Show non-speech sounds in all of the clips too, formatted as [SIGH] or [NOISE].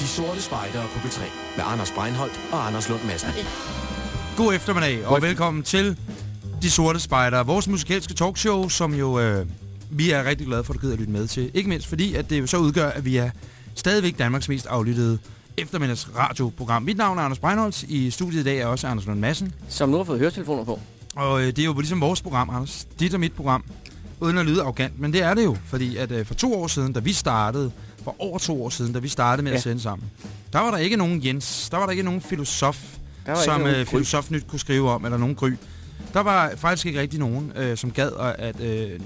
De Sorte Spejdere på B3 med Anders Breinholt og Anders Lund Madsen. God eftermiddag, og velkommen til De Sorte Spejdere, vores musikalske talkshow, som jo øh, vi er rigtig glade for, at du gider at lytte med til. Ikke mindst fordi, at det jo så udgør, at vi er stadigvæk Danmarks mest aflyttede eftermiddags radioprogram. Mit navn er Anders Breinholt. I studiet i dag er også Anders Lund Madsen. Som nu har fået høretelefoner på. Og øh, det er jo ligesom vores program, Anders. Dit og mit program. Uden at lyde arrogant, men det er det jo. Fordi at øh, for to år siden, da vi startede, for over to år siden, da vi startede med ja. at sende sammen, der var der ikke nogen Jens, der var der ikke nogen filosof, Der som nogen øh, Filosofnyt kunne skrive om, eller nogen gry. Der var faktisk ikke rigtig nogen, øh, som gad at øh,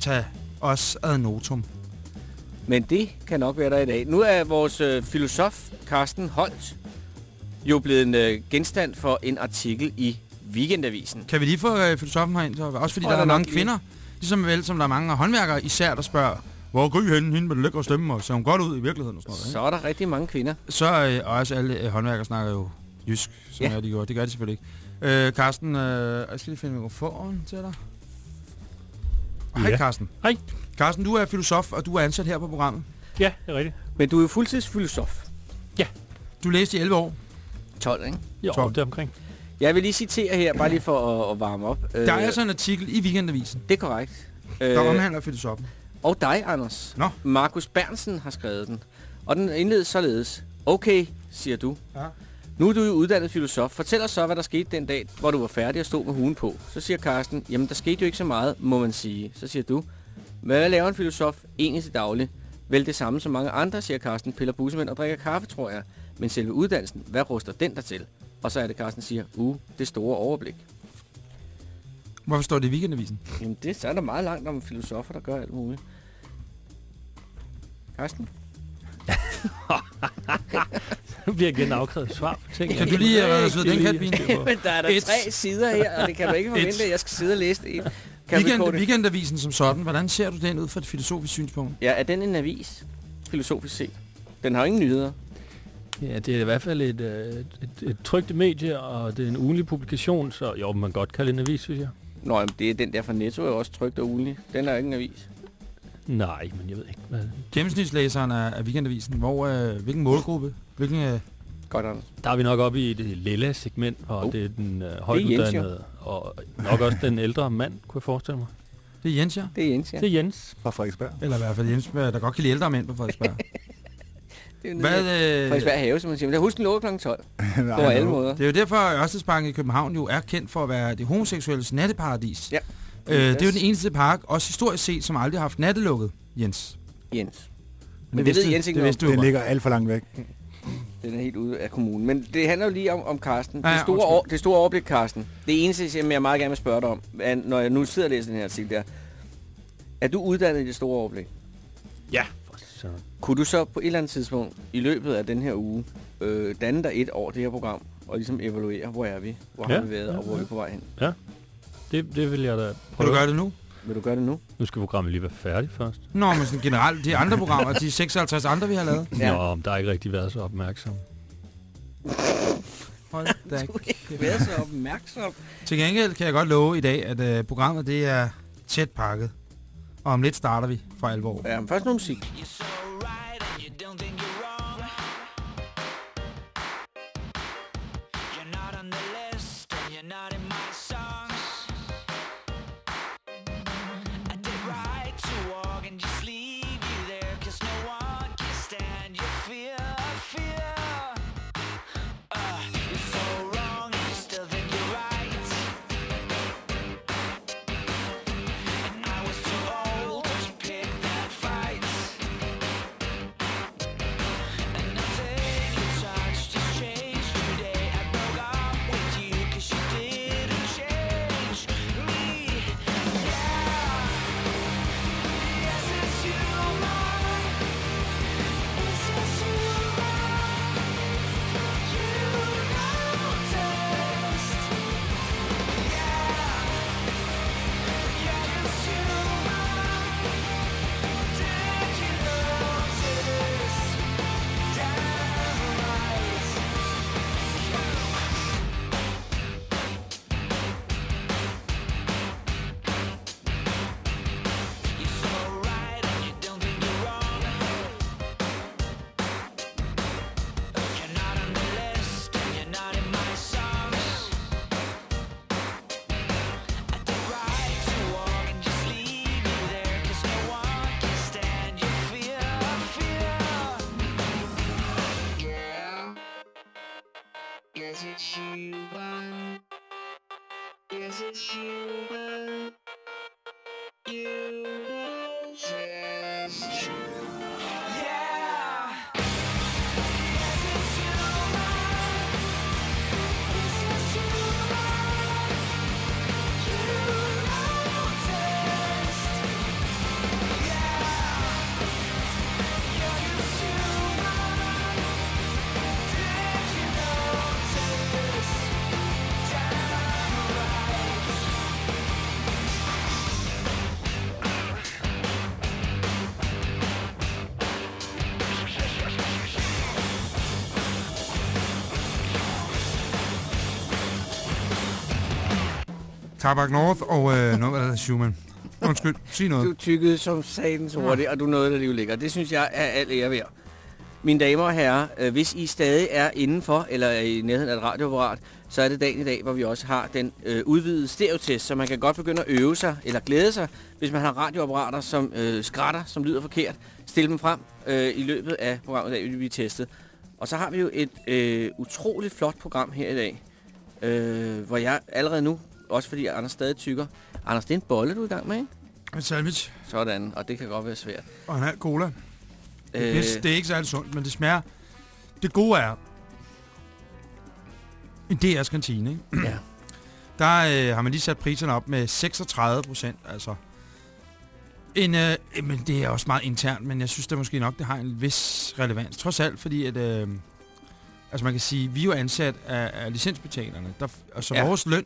tage os ad notum. Men det kan nok være der i dag. Nu er vores øh, filosof, Carsten Holt, jo blevet en øh, genstand for en artikel i Weekendavisen. Kan vi lige få øh, filosofen herind? Så? Også fordi Tror der er jeg nok mange kvinder, ligesom vel som der er mange håndværkere især, der spørger, hvor Gry henne, hende med det lækre stemme, og ser hun godt ud i virkeligheden og sådan noget. Så er der rigtig mange kvinder. Så øh, og også alle øh, håndværkere snakker jo jysk, som Ja. ja. jeg, de gør. Det gør de selvfølgelig ikke. Øh, Karsten, øh, jeg skal lige finde mikrofonen til dig. Hej Ja. Karsten. Hej. Karsten, du er filosof, og du er ansat her på programmet. Ja, det er rigtigt. Men du er jo fuldtidsfilosof. Du læste i 11 år. 12, ikke? Jo, Tom. det er omkring. Jeg vil lige citere her, bare lige for at, at varme op. Der er altså en artikel i Weekendavisen, Det er korrekt. der Øh, omhandler filosofen. Og dig, Anders. Nå. Markus Bernsen har skrevet den. Og den indledes således. Okay, siger du. Ja. Nu er du jo uddannet filosof. Fortæl os så, hvad der skete den dag, hvor du var færdig og stod med hugen på. Så siger Carsten, jamen der skete jo ikke så meget, må man sige. Så siger du, hvad laver en filosof egentlig til daglig? Vel det samme som mange andre, siger Carsten, piller bussemænd og drikker kaffe, tror jeg. Men selve uddannelsen, hvad ruster den der til? Og så er det, Carsten siger, uh, det store overblik. Hvorfor står det i Weekendavisen? Jamen det så er der meget langt om filosofer, der gør alt muligt. Carsten? [LAUGHS] Nu bliver igen afkrævet svar på ting. Kan du lige øh, ud af den katbine? Men der er der Et. tre sider her, og det kan du ikke forvente, Et. at jeg skal sidde og læse det. en. Kan vi Weekend, det? weekendavisen som sådan, hvordan ser du den ud fra et filosofisk synspunkt? Ja, er den en avis? Filosofisk set. Den har jo ingen nyheder. Ja, det er i hvert fald et, øh, et, et trygt medie, og det er en ugenlig publikation, så jo, man kan godt kalde det en avis, synes jeg. Nå, jamen, det er den der fra Netto er jo også trygt og ugenlig. Den er jo ikke en avis. Nej, men jeg ved ikke, hvad... Gennemsnitslæseren af, af Weekendavisen, hvor, øh, hvilken målgruppe? Hvilken, øh, Godt, Anders. Der er vi nok oppe i det lille segment, og Oh. det er den øh, højtuddannede, og nok også den ældre mand, kunne jeg forestille mig. det er Jens, ja? Det er Jens, ja. Det er Jens. Fra Frederiksberg. Eller i hvert fald Jens, der godt kan lide ældre mænd på Frederiksberg. [LAUGHS] Det er jo Hvad, øh, Frederiksberg Have, som man siger. Men jeg husker, den lukker kl. 12. Nej, På alle måder. det er jo derfor, at Ørstedsparken i København jo er kendt for at være det homoseksuelles natteparadis. Ja. Øh, det er jo den eneste park, også historisk set, som aldrig har haft nattelukket, Jens. Jens. Men det ved Jens ikke det noget vidste Den ligger alt for langt væk. Den er helt ude af kommunen. Men det handler jo lige om, om Karsten. Ja, det, ja, store undskyld. over, det store overblik, Karsten. Det eneste, som jeg meget gerne vil spørge dig om, er, når jeg nu sidder og læser den her artikel der. Er du uddannet i det store overblik? Så, Kunne du så på et eller andet tidspunkt i løbet af den her uge øh, danne dig et år det her program, og ligesom evaluere, hvor er vi, hvor Ja, har vi været, ja, og hvor er vi ja. på vej hen? Det, det vil jeg da Vil prøve. du gøre det nu? Vil du gøre det nu? Nu skal programmet lige være færdigt først. Nå, men sådan generelt, de andre programmer, de 56 andre, vi har lavet. Ja. Nå, men der har ikke rigtig været så opmærksom. Hold [LAUGHS] da Du er ikke været så opmærksom. Til gengæld kan jeg godt love i dag, at øh, programmet det er tæt pakket. Og om lidt starter vi for alvor. Ja, men først noget musik. You're Tabak North og øh, noget, der hedder Schumann. Undskyld, sig noget. Du tykkede som satans hurtigt, og du nåede det alligevel. Og det synes jeg er alt ære værd. Mine damer og herrer, øh, hvis I stadig er indenfor, eller er i nærheden af et radioapparat, så er det dagen i dag, hvor vi også har den øh, udvidede stereotest, så man kan godt begynde at øve sig, eller glæde sig, hvis man har radioapparater, som øh, skrætter, som lyder forkert. Stil dem frem øh, i løbet af programmet, i dag vi testet. Og så har vi jo et øh, utroligt flot program her i dag, øh, hvor jeg allerede nu, også fordi Anders stadig tykker, Anders, det er en bolle, du er i gang med, ikke? En sandwich Sådan, og det kan godt være svært. og en halv cola. Øh, Øh. Det er ikke særlig sundt, men det smager... Det gode er... En DR's kantine, ikke? ja. [CLEARS THROAT] Der øh, har man lige sat priserne op med 36 procent, altså. En, øh, men det er også meget internt, men jeg synes det måske nok, det har en vis relevans. Trods alt, fordi at... Øh, altså man kan sige, vi er jo ansat af, af licensbetalerne, der, og så Ja. ja. vores løn,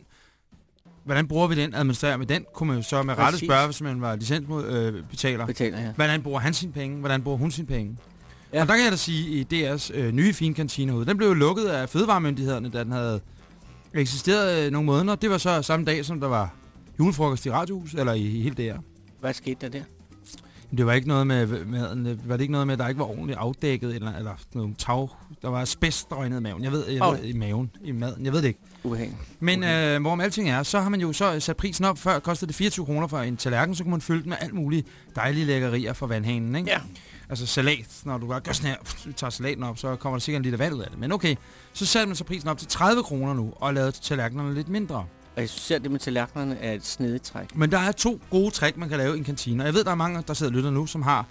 hvordan bruger vi den, administrerer vi den, kunne man jo så med rette Præcis. spørge, hvis man var licensbetaler. Øh, betaler. Betaler her. Hvordan bruger han sine penge? Hvordan bruger hun sine penge? Ja. Ja. Og der kan jeg da sige, i DR's øh, nye fine kantine herude, den blev jo lukket af fødevaremyndighederne, da den havde eksisteret øh, nogle måneder. Det var så samme dag, som der var julefrokost i Radiohus, eller i, i hele DR. Hvad skete der der? Det var ikke noget med øh, var det ikke noget med, at der ikke var ordentligt afdækket, eller, eller nogle tag, der var asbest drøgnet i maven. Jeg ved, jeg Åh. ved, i maven, i maden, jeg ved det ikke. Ubehageligt. Men øh, hvorom alting er, så har man jo så sat prisen op. Før kostede det 24 kroner for en tallerken, så kunne man fylde den med alt muligt dejlige lækkerier fra vandhanen, ikke? Ja. Altså salat, når du bare gør sådan her, pff, tager salaten op, så kommer der sikkert en liter vand ud af det. Men okay, så satte man så prisen op til 30 kroner nu, og lavede tallerkenerne lidt mindre. Og jeg synes, at det med tallerkenerne er et snedigt træk. Men der er to gode trick, man kan lave i en kantine. Og jeg ved, der er mange, der sidder og lytter nu, som har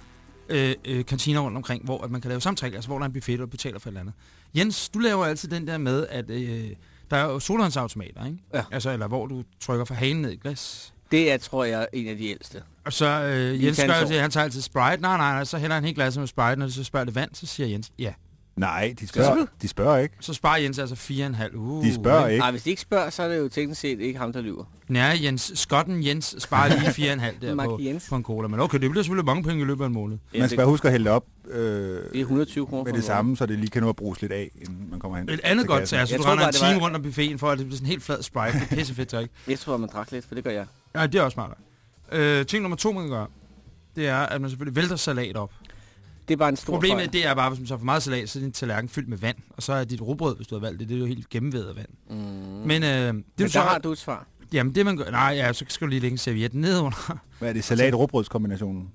øh, øh, kantiner rundt omkring, hvor at man kan lave trick, altså hvor der er en buffet, og betaler for et eller andet. Jens, du laver altid den der med, at øh, der er jo solvandsautomater, ikke? Ja. Altså, eller hvor du trykker for hanen ned i glas. Det er, tror jeg, en af de ældste. Og så øh, Jens gør det, han tager altid Sprite. Nej, nej, nej, så hælder han helt glasset med Sprite, når så spørger det vand, så siger Jens, ja. Nej, de spørger, de spørger ikke. Så sparer Jens altså 4,5. Uh, De spørger ikke. Nej, hvis de ikke spørger, så er det jo teknisk set ikke ham, der lyver. Nej, Jens, skotten Jens sparer lige 4,5 der på, Jens. på en cola. Men okay, det bliver selvfølgelig mange penge i løbet af en måned. Ja, Man skal bare huske at hælde det op øh, det er 120 kroner med det samme, så det lige kan nå at bruges lidt af, inden man kommer hen. Et andet godt tag, så Jeg du render en time var- rundt om buffeten, for at det bliver sådan en helt flad Sprite. Det er pissefedt trick. Jeg tror, man drak lidt, for det gør jeg. Ja, det er også smart. Øh, ting nummer to, man kan gøre, det er, at man selvfølgelig vælter salat op. Det er bare en stor Problemet fejl. det er bare, hvis man så får meget salat, så er din tallerken fyldt med vand. Og så er dit rugbrød, hvis du har valgt det, det er jo helt gennemvædet vand. Mm. Men, øh, det, Men du der så, har du et svar. Jamen det man gør, nej, ja, så skal du lige lægge en serviet nedenunder. Hvad er det? Salat råbrødskombinationen?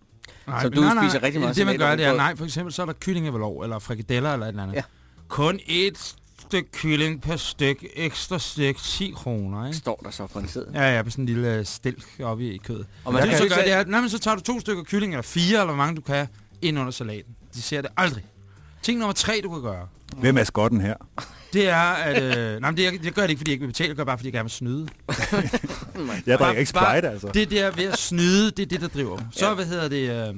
Nej, Så du nej, nej, spiser rigtig meget Det man gør, det er, nej, for eksempel så er der kyllingevalov, eller frikadeller, eller et eller andet. Ja. Kun et stykke kylling per styk, ekstra stykke, 10 kroner, ikke? Står der så på en side. Ja, ja, på sådan en lille stilk oppe i kødet. Og man det, kan du så gør, det er, nej, men så tager du to stykker kylling, eller fire, eller hvor mange du kan, ind under salaten. De ser det aldrig. Ting nummer tre, du kan gøre, Hvem er skotten her? det er, at... Øh, nej, men det, jeg, jeg gør det ikke, fordi jeg ikke vil betale, jeg gør bare, fordi jeg gerne vil snyde. [LAUGHS] Jeg drikker ikke Sprite, altså. Det der ved at snyde, det er det, der driver. Så, Ja. hvad hedder det... Øh,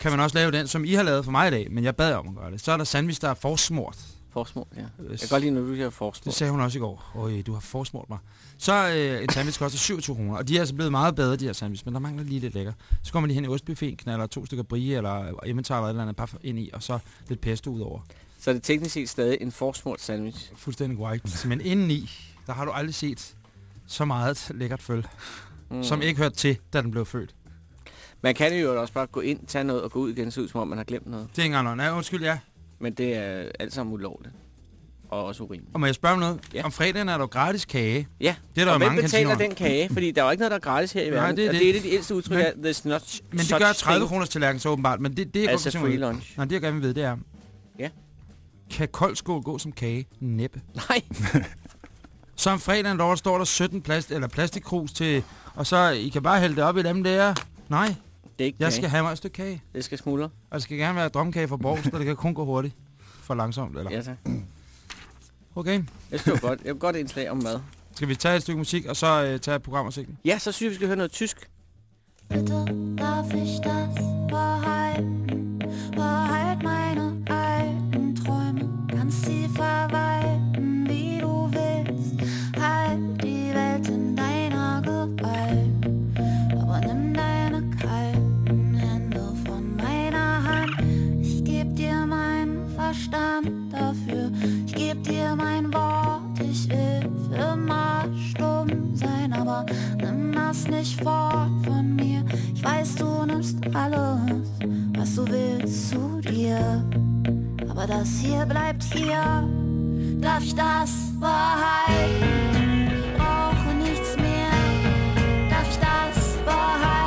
kan man også lave den, som I har lavet for mig i dag, men jeg bad om at gøre det. Så er der sandwich, der er forsmort. Forsmål, ja. Jeg kan godt lide, når du siger forsmål. Det sagde hun også i går. Øj, du har forsmort mig. Så øh, en sandwich koster 27 kroner, og de er altså blevet meget bedre, de her sandwich, men der mangler lige lidt lækker. Så går man lige hen i ostbuffeten, knaller to stykker brie eller emmentaler eller et eller andet bare ind i, og så lidt pesto ud over. Så er det teknisk set stadig en forsmål sandwich. Fuldstændig korrekt. Men indeni, der har du aldrig set så meget lækkert føl, mm. som ikke hørte til, da den blev født. Man kan jo også bare gå ind, tage noget og gå ud igen, så ud som om man har glemt noget. Det er ikke engang løgn. Ja, undskyld, ja. Men det er alt sammen ulovligt. Og også urimeligt. Og må jeg spørge om noget? Ja. Om fredagen er der gratis kage. Ja, Det er der og hvem mange betaler kantiner. den kage? [LAUGHS] Fordi der er jo ikke noget, der er gratis her i Nej, verden. det er og det. det er et af de ældste udtryk af, there's not Men det gør 30 thing kroners tallerken så åbenbart. Men det, det er as a godt free lunch. Nej, det jeg gerne vil vide, det er... Ja. Kan koldskål gå som kage? Næppe. [LAUGHS] Nej, [LAUGHS] Så om fredagen, der står der 17 plast eller plastikkrus til, og så I kan bare hælde det op i dem der. Nej, det er ikke jeg kage. skal have mig et stykke kage. Det skal smuldre. Og det skal gerne være drømkage fra Borgs, og det kan kun gå hurtigt. For langsomt, eller? Ja, tak. Okay. Jeg synes, det var godt. Jeg vil godt indslag om mad. Skal vi tage et stykke musik, og så øh, tage programoversigten? Ja, så synes jeg, vi skal høre noget tysk. Bitte darf ich das behalten? Behalt dir mein Wort, ich will immer stumm sein, aber nimm das nicht fort von mir. Ich weiß, du nimmst alles, was du willst, zu dir. Aber das hier bleibt hier. Darf ich das behalten? Ich brauche nichts mehr. Darf ich das behalten?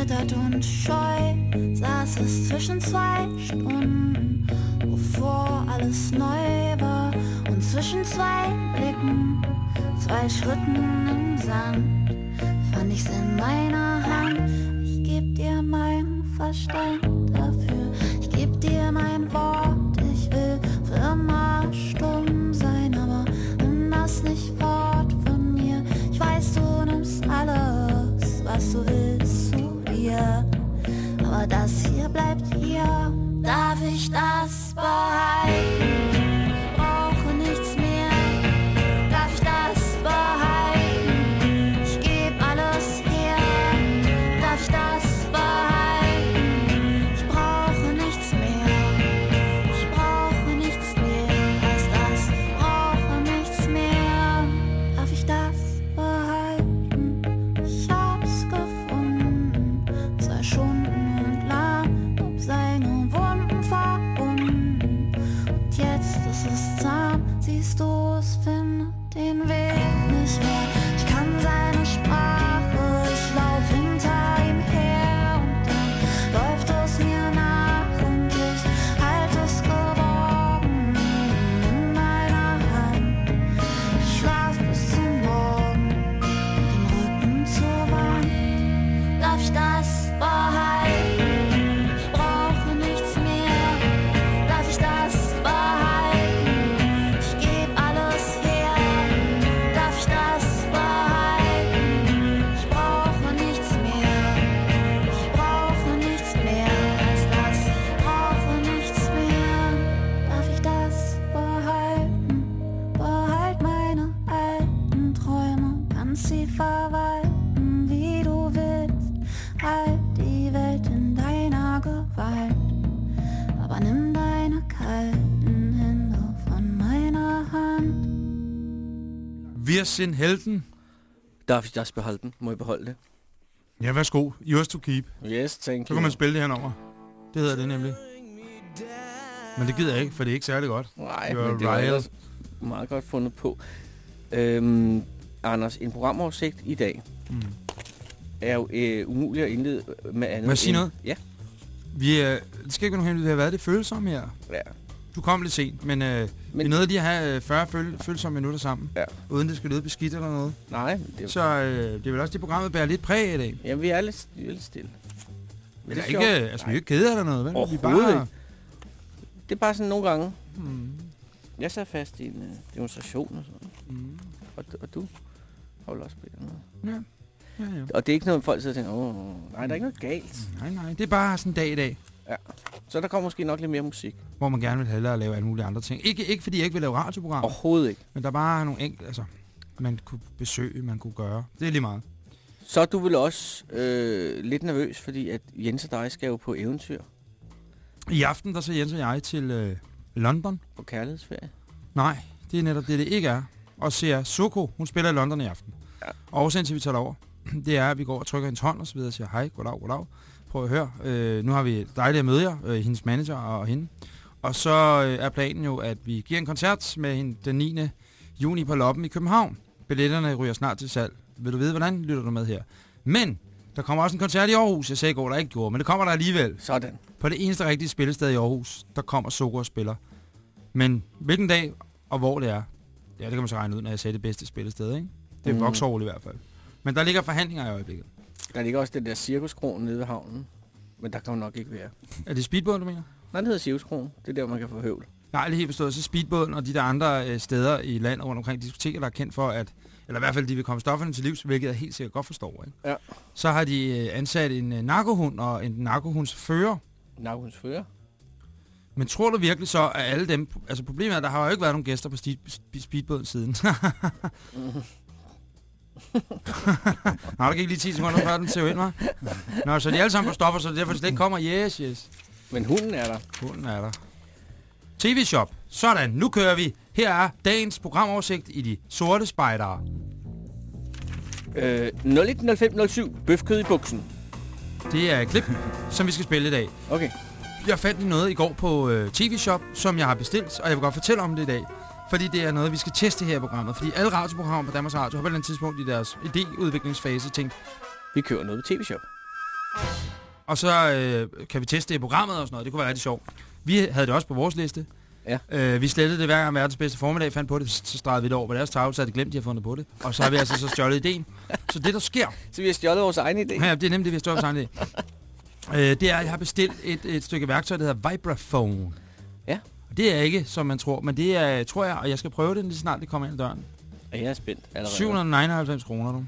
Zerknittert und scheu saß es zwischen zwei Stunden, bevor alles neu war. Und zwischen zwei Blicken, zwei Schritten im Sand, fand ich's in meiner Hand. Ich geb dir meinen Verstand dafür. Ich geb dir mein Wort. Ich will für immer stumm sein, aber nimm das nicht fort von mir. Ich weiß, du nimmst alles, was du willst, Aber das hier bleibt hier. Darf ich das behalten? Wir sind helten. Darf ich das behalten? Må jeg beholde det? Ja, værsgo. Yours to keep. Yes, thank Så you. kan man spille det her nummer. Det hedder det nemlig. Men det gider jeg ikke, for det er ikke særlig godt. Nej, You're men det right. ellers meget godt fundet på. Øhm, Anders, en programoversigt i dag Mm. er jo øh, umuligt at indlede med andet Må jeg sige end- noget? Ja. Vi, øh, det skal ikke være nogen hemmelighed, vi har været det følsomme her. ja. Du kom lidt sent, men, øh, men... vi nåede lige at have øh, 40 føl følsomme minutter sammen. Ja. Uden det skal lyde beskidt eller noget. Nej, det er, Så øh, det er vel også det, programmet bærer lidt præg i dag. ja, vi er lidt, vi er lidt stille. Men det er ikke, sjovt. altså, vi er ikke kede eller noget, vel? Vi bare... ikke. Det er bare sådan nogle gange. Hmm. Jeg sad fast i en øh, demonstration og sådan. Mm. Og, og du har vel også spillet noget. Ja. Ja, ja. Og det er ikke noget, folk sidder og tænker, åh, nej, der er ikke noget galt. Nej, nej. Det er bare sådan en dag i dag, Så der kommer måske nok lidt mere musik. hvor man gerne vil hellere lave alle mulige andre ting. Ikke, ikke fordi jeg ikke vil lave radioprogrammer. Overhovedet ikke. men der er bare nogle enkelte, altså, man kunne besøge, man kunne gøre. Det er lige meget. Så er du vel også øh, lidt nervøs, fordi at Jens og dig skal jo på eventyr I aften, der så Jens og jeg til øh, London. på kærlighedsferie. Nej, det er netop det, det ikke er. Og ser Soko, hun spiller i London i aften. Ja. Ja. Årsagen til, at vi tager over, [CLEARS THROAT] det er, at vi går og trykker hendes hånd og så videre og siger, hej, goddag, goddag. Prøv at høre. Øh, nu har vi dejligt at møde jer, øh, hendes manager og hende. Og så øh, er planen jo, at vi giver en koncert med hende den 9. juni på Loppen i København. Billetterne ryger snart til salg. Vil du vide, hvordan lytter du med her? Men der kommer også en koncert i Aarhus. Jeg sagde i går, der ikke gjorde, men det kommer der alligevel. Sådan. På det eneste rigtige spillested i Aarhus, der kommer Soko og spiller. Men hvilken dag og hvor det er, ja, det kan man så regne ud, når jeg sagde det bedste spillested, ikke? Det er mm. Vauxhall i hvert fald. Men der ligger forhandlinger i øjeblikket. Der ligger også den der cirkuskron nede ved havnen. Men der kan hun nok ikke være. Er det speedbåden, du mener? Nej, den hedder cirkuskron. Det er der, man kan få høvl. Jeg har aldrig helt forstået, så speedbåden og de der andre øh, steder i landet rundt omkring diskoteker, der er kendt for, at, eller i hvert fald de vil komme stofferne til livs, hvilket jeg helt sikkert godt forstår, ikke? Ja. Så har de øh, ansat en øh, narkohund og en narkohunds fører. Narkohunds fører. Men tror du virkelig så, at alle dem... Altså problemet er, at der har jo ikke været nogen gæster på speedbåden siden. [LAUGHS] [LAUGHS] Nå, der gik lige 10 sekunder før den ser ind, hva'? Nå, så de er alle sammen på stoffer, så det er derfor, de slet ikke kommer. Yes, yes. Men hunden er der. Hunden er der. TV-shop. Sådan, nu kører vi. Her er dagens programoversigt i de sorte spejdere. Øh, 010507. Bøfkød i buksen. Det er et klip, som vi skal spille i dag. Okay. Jeg fandt noget i går på øh, TV-shop, som jeg har bestilt, og jeg vil godt fortælle om det i dag. Fordi det er noget, vi skal teste her i programmet. Fordi alle radioprogrammer på Danmarks Radio har på et eller andet tidspunkt i deres idéudviklingsfase tænkt, Vi kører noget på TV-shop. og så øh, kan vi teste det i programmet og sådan noget. Det kunne være rigtig sjovt. Vi havde det også på vores liste. Ja. Øh, vi slettede det hver gang verdens bedste formiddag fandt på det, så stregede vi det over på deres tavle, så havde de glemt, at de havde fundet på det. Og så har vi altså så stjålet ideen. Så det, der sker, [LAUGHS] Så vi har stjålet vores egen idé. Ja, det er nemlig det, vi har stået sammen øh, Det er, at jeg har bestilt et, et stykke værktøj, der hedder Vibraphone. Og Det er ikke, som man tror, men det er, tror jeg, og jeg skal prøve det, lige snart det kommer ind ad døren. Og jeg er spændt allerede. 799 kroner, du.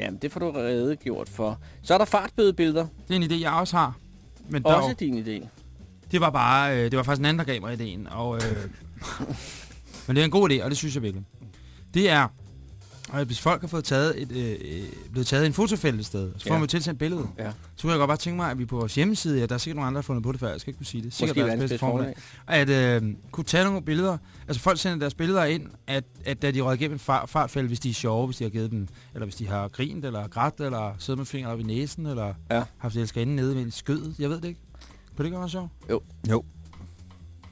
Jamen, det får du redegjort for. Så er der fartbødebilleder. Det er en idé, jeg også har. Men Også din idé. det var bare, øh, det var faktisk en anden, der gav mig ideen. Og, øh, [LAUGHS] men det er en god idé, og det synes jeg virkelig. Det er, at hvis folk har fået taget et, øh, øh, blevet taget i en fotofælde et sted, så får Ja. man jo tilsendt billede. Ja. Så kunne jeg godt bare tænke mig, at vi på vores hjemmeside, ja, der er sikkert nogle andre, der har fundet på det før, jeg skal ikke kunne sige det. Sikkert Måske deres bedste formiddag. formiddag. at øh, kunne tage nogle billeder. Altså folk sender deres billeder ind, at, at da de røg igennem en far, fartfælde, hvis de er sjove, hvis de har givet dem, eller hvis de har grint, eller grædt, eller siddet med fingre op i næsen, eller Ja. haft elskerinde nede ved skødet. Jeg ved det ikke. Kunne det ikke være sjovt? Jo.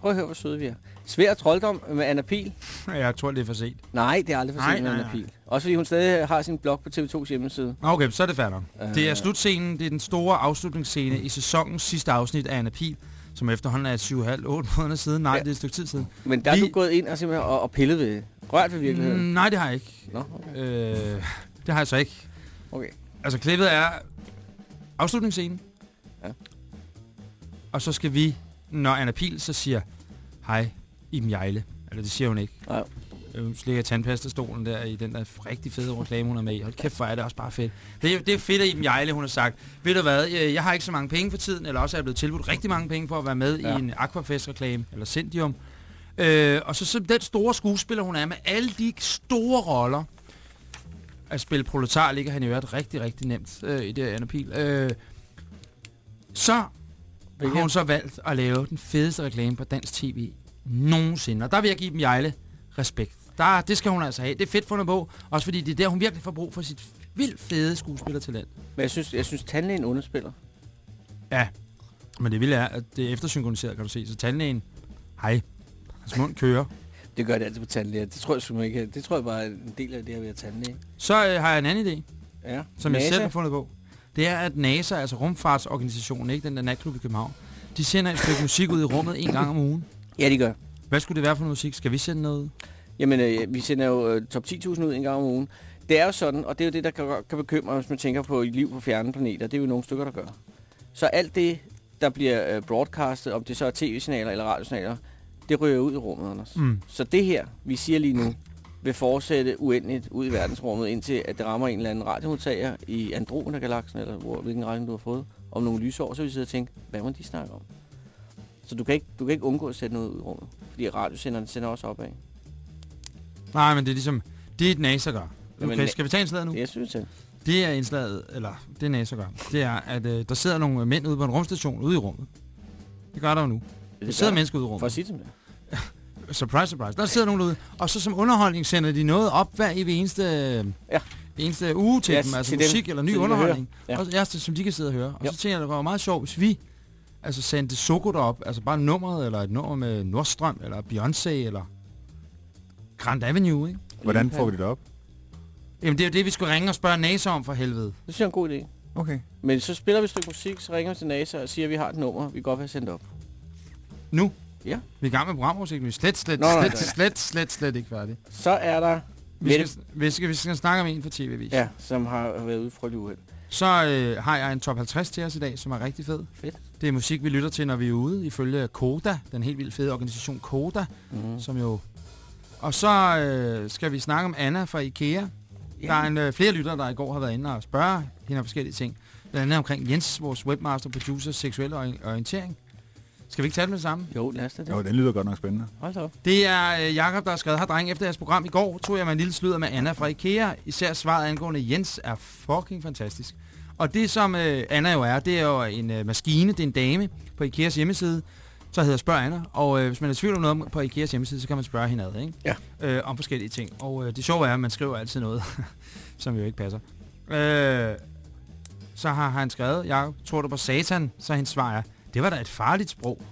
Prøv at høre, hvor søde vi er. Svær trolddom med Anna Pil. Jeg tror, det er for sent. Nej, det er aldrig for Nej, sent med nej, Anna nej. Pil. Også fordi hun stadig har sin blog på TV2's hjemmeside. Okay, så er det nok. Øh. Det er slutscenen, det er den store afslutningsscene i sæsonens sidste afsnit af Anna Pil, som efterhånden er 7,5-8 måneder siden. Nej, Ja. det er et stykke tid siden. Men der er Vi- du gået ind og, simpelthen og, og pillet ved, rørt ved Mm, virkeligheden. nej, det har jeg ikke. Nå, okay. Øh, det har jeg så ikke. okay. Altså, klippet er afslutningsscenen. Ja. Og så skal vi, når Anna Pil så siger, hej, Iben Jejle. Eller det siger hun ikke. Nej. Øh, Hun slikker tandpastastolen der i den der rigtig fede reklame, hun er med i. Hold kæft, hvor er det også bare fedt. Det er, det er fedt, at Iben Jejle, hun har sagt, ved du hvad, øh, jeg har ikke så mange penge for tiden, eller også er jeg blevet tilbudt rigtig mange penge for at være med ja. I en Aquafest-reklame, eller Sendium. Øh, og så, så den store skuespiller, hun er med alle de store roller. At spille proletar ligger han i øvrigt rigtig, rigtig nemt øh, i det her Pil. Øh, så har Hvilket? hun så valgt at lave den fedeste reklame på dansk tv nogensinde. Og der vil jeg give dem Jejle respekt. Der, det skal hun altså have. Det er fedt fundet på. Også fordi det er der, hun virkelig får brug for sit vildt fede skuespillertalent. Men jeg synes, jeg synes tandlægen underspiller. Ja. Men det vilde er, at det er eftersynkroniseret, kan du se. Så tandlægen, hej, hans mund kører. [LAUGHS] Det gør det altid på tandlæger. Det tror jeg, sgu ikke. Det tror jeg bare er en del af det at være tandlæge. Så øh, har jeg en anden idé, Ja. som jeg NASA. selv har fundet på. Det er, at NASA, altså rumfartsorganisationen, ikke den der natklub i København, de sender et stykke musik ud i rummet en gang om ugen. Ja, de gør. Hvad skulle det være for noget musik? Skal vi sende noget? Jamen, øh, vi sender jo øh, top 10.000 ud en gang om ugen. Det er jo sådan, og det er jo det, der kan, kan bekymre, hvis man tænker på liv på fjerne planeter. Det er jo nogle stykker, der gør. Så alt det, der bliver øh, broadcastet, om det så er tv-signaler eller radiosignaler, det ryger ud i rummet, Anders. Mm. Så det her, vi siger lige nu, vil fortsætte uendeligt ud i verdensrummet, indtil at det rammer en eller anden radiomodtager i Andromeda-galaksen, eller hvor, hvilken retning du har fået, om nogle lysår, så vi sidde og tænke, hvad må de snakke om? Så du kan ikke, du kan ikke undgå at sætte noget ud i rummet, fordi radiosenderne sender også opad. Nej, men det er ligesom, det er et NASA gør. Okay, skal vi tage indslaget nu? Det jeg synes jeg. Det er indslaget, eller det NASA gør, det er, at øh, der sidder nogle mænd ude på en rumstation ude i rummet. Det gør der jo nu. Der sidder mennesker ude i For rummet. at sige det det. [LAUGHS] Surprise, surprise. Der sidder nogen derude. Og så som underholdning sender de noget op hver evig eneste, Ja. eneste uge til Ja, dem, altså til dem, musik eller ny underholdning. Ja. Også, ja, som de kan sidde og høre. Og Jo. så tænker jeg, det var meget sjovt, hvis vi altså sendte Soko derop, altså bare nummeret, eller et nummer med Nordstrøm, eller Beyoncé, eller Grand Avenue, ikke? Hvordan får vi det op? Jamen det er jo det, vi skulle ringe og spørge NASA om for helvede. Det synes jeg er en god idé. Okay. Men så spiller vi et stykke musik, så ringer vi til NASA og siger, at vi har et nummer, vi godt vil have sendt op. Nu? Ja. Vi er i gang med programmusikken. Vi er slet, slet, Nå, slet, nej. slet, slet, slet ikke færdige. Så er der Vi skal, vi, skal, vi skal snakke om en for TV-vis. ja, som har været ude frygtelig uheld. Så øh, har jeg en top 50 til os i dag, som er rigtig fed. Fedt. Det er musik, vi lytter til, når vi er ude, ifølge Koda, den helt vildt fede organisation Koda, Mm. som jo... Og så øh, skal vi snakke om Anna fra IKEA. Ja. Der er en, øh, flere lyttere, der i går har været inde og spørge hende om forskellige ting. Blandt andet omkring Jens, vores webmaster, producer, seksuel ori- orientering. Skal vi ikke tage det med det samme? Jo, lad os da det. Jo, den lyder godt nok spændende. Hold da op. Det er øh, Jakob der har skrevet, har dreng efter jeres program i går, tog jeg mig en lille sludder med Anna fra IKEA. Især svaret angående Jens er fucking fantastisk. Og det som øh, Anna jo er, det er jo en øh, maskine, det er en dame på IKEAs hjemmeside, så hedder Spørg Anna. Og øh, hvis man er i tvivl om noget om- på IKEAs hjemmeside, så kan man spørge hende ad, ikke? Ja. Øh, om forskellige ting. Og øh, det sjove er, at man skriver altid noget, [LAUGHS] som jo ikke passer. Øh, så har han skrevet, Jakob, tror du på satan? Så hendes svar er, det var da et farligt sprog.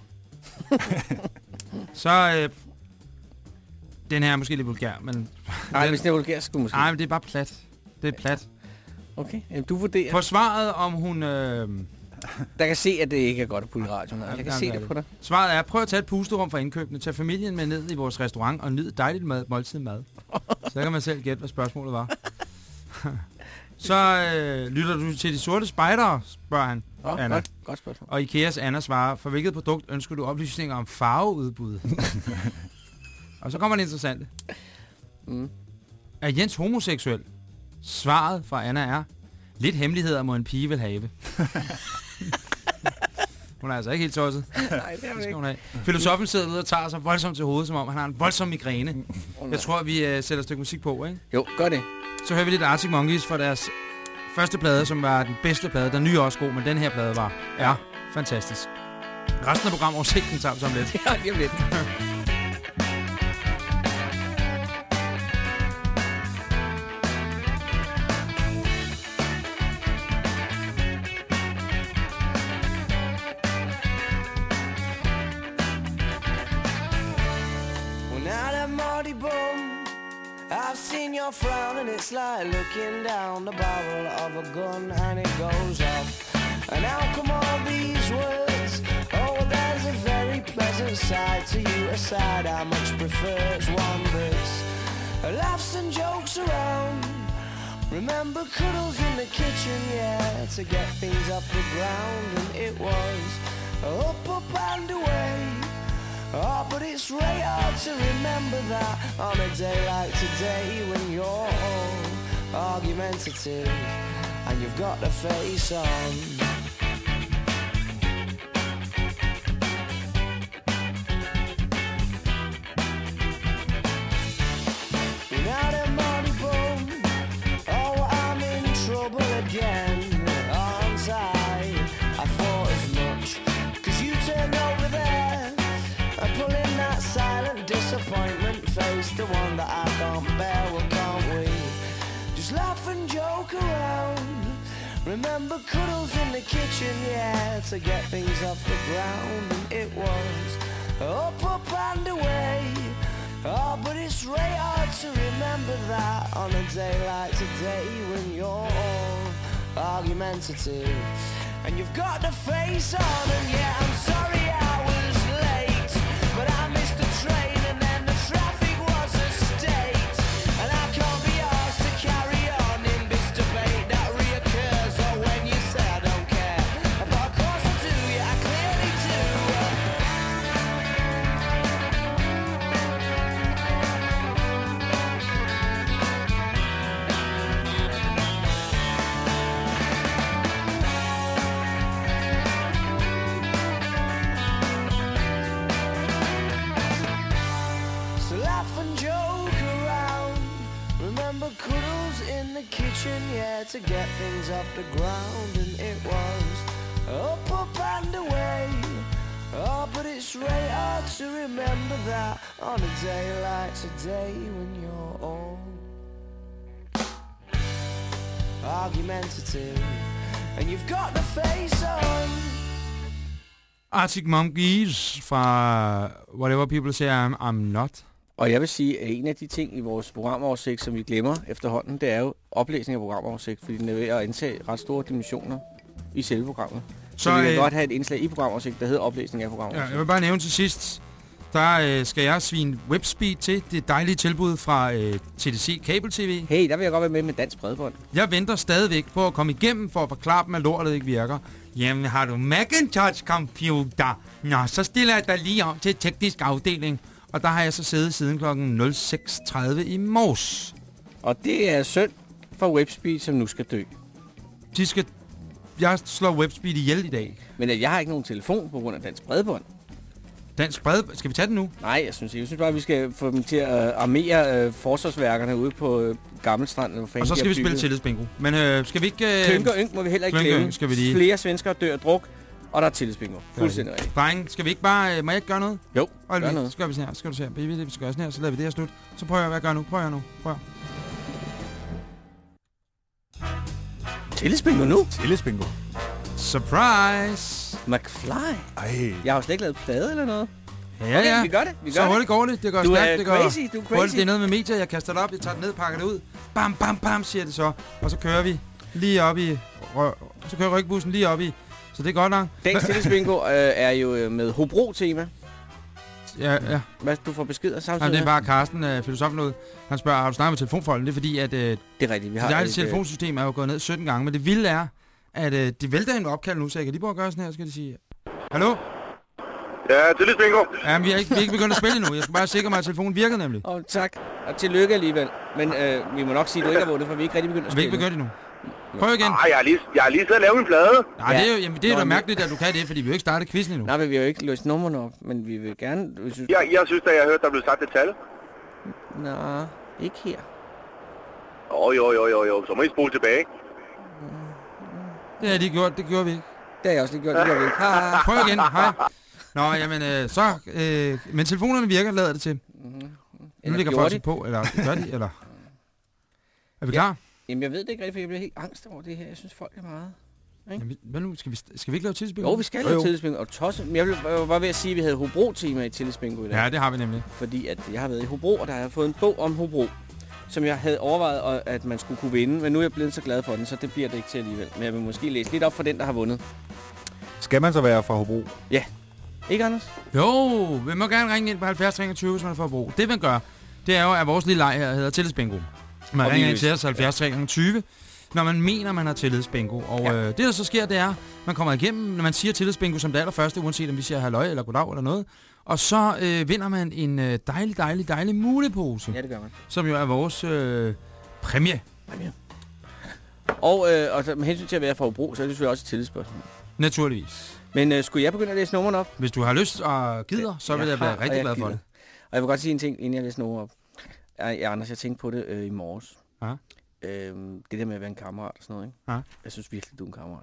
[LAUGHS] så øh, den her er måske lidt vulgær, men... Nej, hvis det er vulgært, skulle måske. nej, men det er bare plat. Det er plat. Okay, Jamen, du vurderer. På svaret, om hun... Øh, Der kan se, at det ikke er godt at putte i radioen. Jeg kan se det det. på dig. svaret er, prøv at tage et pusterum fra indkøbene, tag familien med ned i vores restaurant og nyd dejligt mad, måltid mad. [LAUGHS] Så kan man selv gætte, hvad spørgsmålet var. [LAUGHS] så øh, lytter du til de sorte spejdere, spørger han. Oh, Anna. godt, godt spørgsmål. Og Ikeas Anna svarer, for hvilket produkt ønsker du oplysninger om farveudbud? [LAUGHS] og så kommer det interessante. Mm. Er Jens homoseksuel? Svaret fra Anna er, lidt hemmeligheder må en pige vel have. [LAUGHS] hun er altså ikke helt tosset. Nej, det er Det det skal ikke. hun have. Filosofen sidder ude og tager sig voldsomt til hovedet, som om han har en voldsom migræne. Jeg tror, vi uh, sætter et stykke musik på, ikke? Jo, gør det. Så hører vi lidt Arctic Monkeys fra deres første plade, som var den bedste plade. Den nye er også god, men den her plade var er fantastisk. Resten af programoversigten tager vi som lidt. [LAUGHS] Ja, lige om lidt. [LAUGHS] I've seen your frown and it's like looking down the barrel of a gun and it goes off. And how come all these words? Oh, there's a very pleasant side to you, a side I much prefer. It's one that's laughs and jokes around. Remember cuddles in the kitchen, yeah, to get things off the ground, and it was up, up and away. Oh, but it's really hard to remember that on a day like today when you're argumentative and you've got the face on. Around. Remember cuddles in the kitchen, yeah, to get things off the ground, and it was up, up and away. Oh, but it's really hard to remember that on a day like today when you're all argumentative and you've got the face on. And yeah, I'm sorry on a day like today when you're all argumentative, and you've got the face on. Arctic Monkeys fra Whatever People Say I'm, I'm Not. Og jeg vil sige, at en af de ting i vores programoversigt, som vi glemmer efterhånden, det er jo oplæsning af programoversigt, fordi den er ved at indtage ret store dimensioner i selve programmet. Så, så vi vil øh, godt have et indslag i programoversigt, der hedder oplæsning af Ja, programoversigt. jeg vil bare nævne til sidst, der øh, skal jeg svine Webspeed til. Det dejlige tilbud fra øh, TDC Cable TV. Hey, der vil jeg godt være med med dansk bredbånd. Jeg venter stadigvæk på at komme igennem for at forklare dem, at lortet ikke virker. Jamen, har du Macintosh computer? Nå, så stiller jeg dig lige om til teknisk afdeling. Og der har jeg så siddet siden kl. 06.30 i morges. Og det er synd for Webspeed, som nu skal dø. De skal... Jeg slår Webspeed ihjel i dag. Men at jeg har ikke nogen telefon på grund af dansk bredbånd. Dansk bred... Skal vi tage den nu? Nej, jeg synes ikke. Jeg synes bare, at vi skal få dem til at øh, armere øh, forsvarsværkerne ude på øh, Gammelstrand. Og så skal vi spille tillidsbingo. Men øh, skal vi ikke... Øh, Klynke og ynk må vi heller ikke glemme. skal vi lige- Flere svenskere dør af druk, og der er tillidsbingo. Fuldstændig rigtigt. Drenge, skal vi ikke bare... Øh, må jeg ikke gøre noget? Jo, Hold gør lige, noget. så gør vi sådan her. Skal du se her. Baby, det vi skal gøre sådan her, så lader vi det her slut. Så prøver jeg, hvad jeg gør nu. Prøv her nu. Prøv her. Tillidsbingo nu? Tillidsbingo. Surprise! McFly. Ej. Jeg har jo slet ikke lavet plade eller noget. Ja, ja. vi gør det. Vi gør så det. hurtigt går det. Det går Du er stærkt. Det går crazy, du er hurtigt. crazy. Det er noget med medier. Jeg kaster det op, jeg tager det ned, pakker det ud. Bam, bam, bam, siger det så. Og så kører vi lige op i... Så kører rygbussen lige op i. Så det er godt nok. Dagens [LAUGHS] tillidsbingo øh, er jo øh, med Hobro-tema. Ja, ja. Hvad du får beskeder samtidig Jamen, det er bare Carsten, uh, filosofen ud. Han spørger, har du snakket med telefonfolden? Det er fordi, at uh, det er rigtigt. Vi har et, øh, telefonsystem er jo gået ned 17 gange. Men det vilde er, at uh, det vælter en opkald nu, så jeg kan lige prøve at gøre sådan her, skal de sige. Hallo? Ja, tillidsbingo. Ja, men vi er ikke, vi er ikke begyndt at spille endnu. Jeg skal bare sikre mig, at telefonen virker nemlig. Åh, tak. Og tillykke alligevel. Men øh, vi må nok sige, at du ikke har vundet, for vi er ikke rigtig begyndt at Vi er ikke spille. begyndt endnu. Prøv igen. Nej, jeg har lige, jeg har lige siddet og lavet min plade. Nej, Ja. det er jo, jamen, det er Nå, da mærkeligt, at du kan det, fordi vi jo ikke startet quizzen endnu. Nej, men vi har jo ikke løst nummerne op, men vi vil gerne... Hvis du... Jeg, jeg synes, at jeg har hørt, der blev sagt et tal. Nej, ikke her. Åh, jo, jo, jo, jo. Så må I spole tilbage. Det har de gjort, det gjorde vi ikke. Det har jeg også lige gjort, det gør vi ikke. Ha, ha. Prøv igen, hej. Nå, jamen, øh, så... Øh, men telefonerne virker, lader det til. Nu Eller ligger gjorde folk de? på, eller gør de, eller... [LAUGHS] Er vi klar? Jamen, jeg ved det ikke rigtigt, for jeg bliver helt angst over det her. Jeg synes, folk er meget... Jamen, hvad nu? Skal vi, skal vi ikke lave tidsbingo? Jo, vi skal lave tillidsbingo. Og tosse. Men jeg, vil, var bare ved at sige, at vi havde Hobro-tema i tillidsbingo i dag. Ja, det har vi nemlig. Fordi at jeg har været i Hobro, og der har jeg fået en bog om Hobro, som jeg havde overvejet, og- at man skulle kunne vinde. Men nu er jeg blevet så glad for den, så det bliver det ikke til alligevel. Men jeg vil måske læse lidt op for den, der har vundet. Skal man så være fra Hobro? Ikke, Anders? Jo, vi må gerne ringe ind på 70 23, hvis man er for brug. Det, man gør, det er jo, at vores lille leg her hedder tillidsbingo. Man Og ringer ind til os 70 20, når man mener, man har tillidsbingo. Og Ja. ja. øh, det, der så sker, det er, man kommer igennem, når man siger tillidsbingo som det allerførste, uanset om vi siger halløj eller goddag eller noget. Og så øh, vinder man en øh, dejlig, dejlig, dejlig mulepose, Ja, det gør man. som jo er vores øh, præmie. Og, øh, og så med hensyn til at være fra Hobro, så er det selvfølgelig også et tillidsspørgsmål. Naturligvis. Men øh, skulle jeg begynde at læse nummerne op? Hvis du har lyst og gider, så vil jeg, har, være rigtig jeg glad for gider. det. Og jeg vil godt sige en ting, inden jeg læser nummer op. Ja, Anders, jeg tænkte på det øh, i morges. Ja. Øhm, det der med at være en kammerat og sådan noget, ikke? Ja. Jeg synes virkelig, du er en kammerat.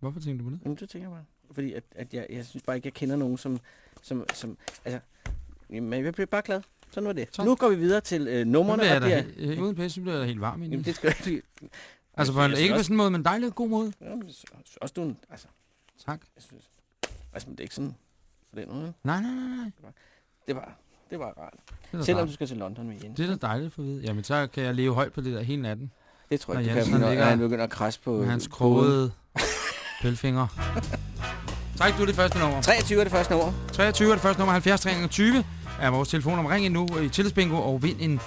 Hvorfor tænker du på det? Jamen, det tænker jeg bare. Fordi at, at jeg, jeg synes bare ikke, jeg kender nogen, som som, som altså, men jeg bliver bare glad. Sådan var det. Tak. Nu går vi videre til øh, numrene. Og der, er, øh, uden pæs, bliver jeg helt varm inden. Jamen, det skal jeg. [LAUGHS] Altså, for, en, ikke også, på sådan en måde, men dejlig god måde. Jamen, også du en, altså... Tak. Jeg synes, altså, men det er ikke sådan for den måde. Nej, nej, nej, nej. Det var, det var rart. Det Selvom rart. du skal til London med Jens. Det er da dejligt for at vide. Jamen, så kan jeg leve højt på det der hele natten. Det tror jeg, Når du kan, når han begynder at krasse på... Hans krogede [LAUGHS] pølfinger. 23 er det første nummer. 23 er det første nummer. 23 er det første nummer. 70 20 er vores telefonnummer. Ring ind nu i Tillidsbingo og vind en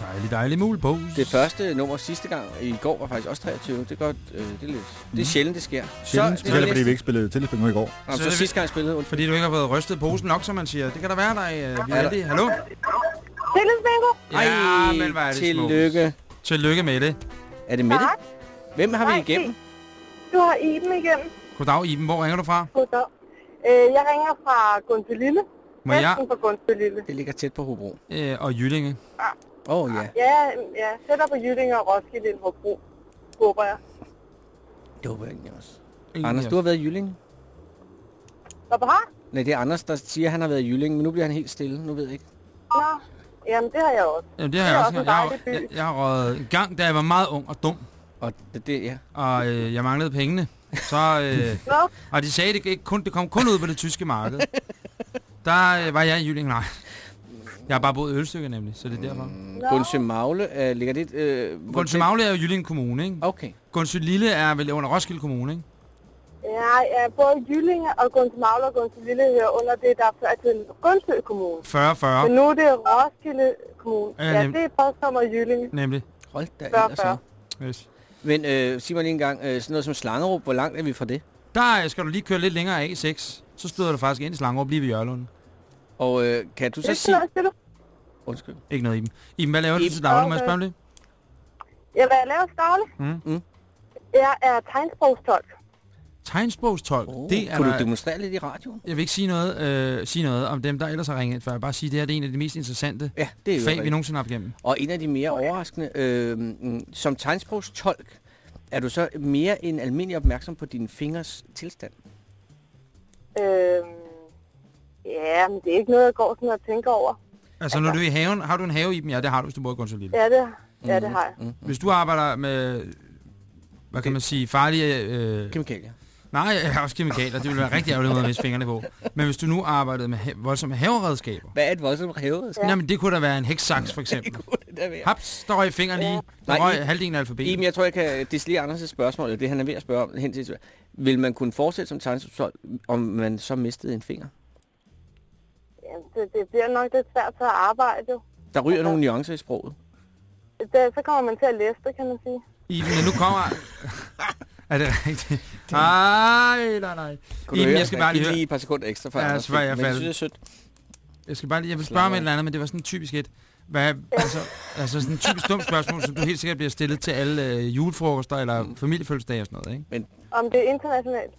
dejlig, dejlig mulepose. Det første nummer sidste gang i går var faktisk også 23. Det er, godt, øh, det er, lidt, mm. det er mhm. sjældent, det sker. Sjældent så, spiller, det er fordi vi ikke spillede Tillidsbingo i går. Nå, så, så, så sidste gang spillede undskyld. Fordi du ikke har fået rystet posen nok, som man siger. Det kan da være dig, øh, vi er det. Hallo? Tillidsbingo. Ja, Ej, men hvad er det tillykke. Smukt. Tillykke med det. Er det med det? Hvem har vi igennem? Du har Iben igennem. Goddag, Iben. Hvor ringer du fra? Goddag. Øh, jeg ringer fra Gunselille. Må jeg? Vesten fra Gunselille. Det ligger tæt på Hobro. Øh, og Jyllinge. Åh oh, ja. Ja, ja, tættere på Jyllinge og Roskilde end Hobro, håber jeg. Det håber jeg egentlig også. Egentlig Anders, du har været i Jyllinge? Hvad du har? Nej, det er Anders, der siger, at han har været i Jyllinge, men nu bliver han helt stille. Nu ved jeg ikke. Nå, jamen det har jeg også. Jamen, det har Det jeg også. Jeg, by. jeg, jeg har røget en gang, da jeg var meget ung og dum. Og det, det ja. og øh, jeg manglede pengene. Så, øh, og de sagde, det, ikke kun, det kom kun ud på det tyske marked. Der øh, var jeg i Jylling. Nej. Jeg har bare boet i Ølstykke nemlig, så det er derfor. Gunsø Magle, øh, ligger det... Øh, tæt- Magle er jo Jylling Kommune, ikke? Okay. Gundsø Lille er vel under Roskilde Kommune, ikke? Ja, ja, både Jyllinge og Gundsmagle og Gundsø Lille hører under det, der før til Gundsø Kommune. 40-40, Men nu er det Roskilde Kommune. Ja, Ja, det er postnummer Jyllinge. nemlig. Hold da 40, ellers så. 40. Yes. Men øh, sig mig lige en gang, øh, sådan noget som Slangerup, hvor langt er vi fra det? Der øh, skal du lige køre lidt længere af 6 Så støder du faktisk ind i Slangerup lige ved Jørlund. Og øh, kan du så sige... du? Undskyld. Ikke noget, Iben. Iben, hvad laver du Iben. til daglig? Må jeg spørge om det? Ja, hvad jeg laver til daglig? Mm. Mm. Jeg er tegnsprogstolk. Tegnsprogstolk. Oh, det er kunne der- du demonstrere lidt i radioen? Jeg vil ikke sige noget, øh, sige noget om dem, der ellers har ringet ind, for jeg vil bare sige, at det her det er en af de mest interessante Ja, det er fag, vi nogensinde har haft igennem. Og en af de mere overraskende, øh, som tegnsprogstolk, er du så mere end almindelig opmærksom på dine fingers tilstand? Øhm, ja, men det er ikke noget, jeg går sådan og tænker over. Altså, når du er i haven, har du en have, Iben? Ja, det har du, hvis du bor i Gundsø Lille. Ja, det, ja, det har jeg. Mm. Hvis du arbejder med, hvad kan man sige, farlige... Øh, Kemikalier. Nej, jeg har også kemikalier, det ville være rigtig ærgerligt at miste fingrene på. Men hvis du nu arbejdede med voldsomme haveredskaber, Hvad er et voldsomt ja. jamen det kunne da være en heksaks for [LAUGHS] eksempel. det der være. Haps, der røg fingeren lige. Der Nej, røg I- halvdelen af alfabetet. Iben, jeg tror, jeg kan destillere Anders' spørgsmål, eller det han er ved at spørge om hen til. Vil man kunne fortsætte som tegnsprogstolk, om man så mistede en finger? Ja, det, det bliver nok lidt svært til at arbejde. Der ryger nogle nuancer i sproget. Det, så kommer man til at læse det, kan man sige. Iben, men nu kommer... [LAUGHS] er det rigtigt? [LAUGHS] Nej, nej, nej. Kunne Iben, høre? jeg skal bare lige høre. lige et par sekunder ekstra for Ja, så var jeg men synes, det er sødt. Jeg skal bare lige, jeg vil spørge om et eller andet, men det var sådan en typisk et. Hvad, altså, altså sådan en typisk dumt spørgsmål, som du helt sikkert bliver stillet til alle øh, julefrokoster eller Mm. familiefødselsdage og sådan noget, ikke? Om det er internationalt,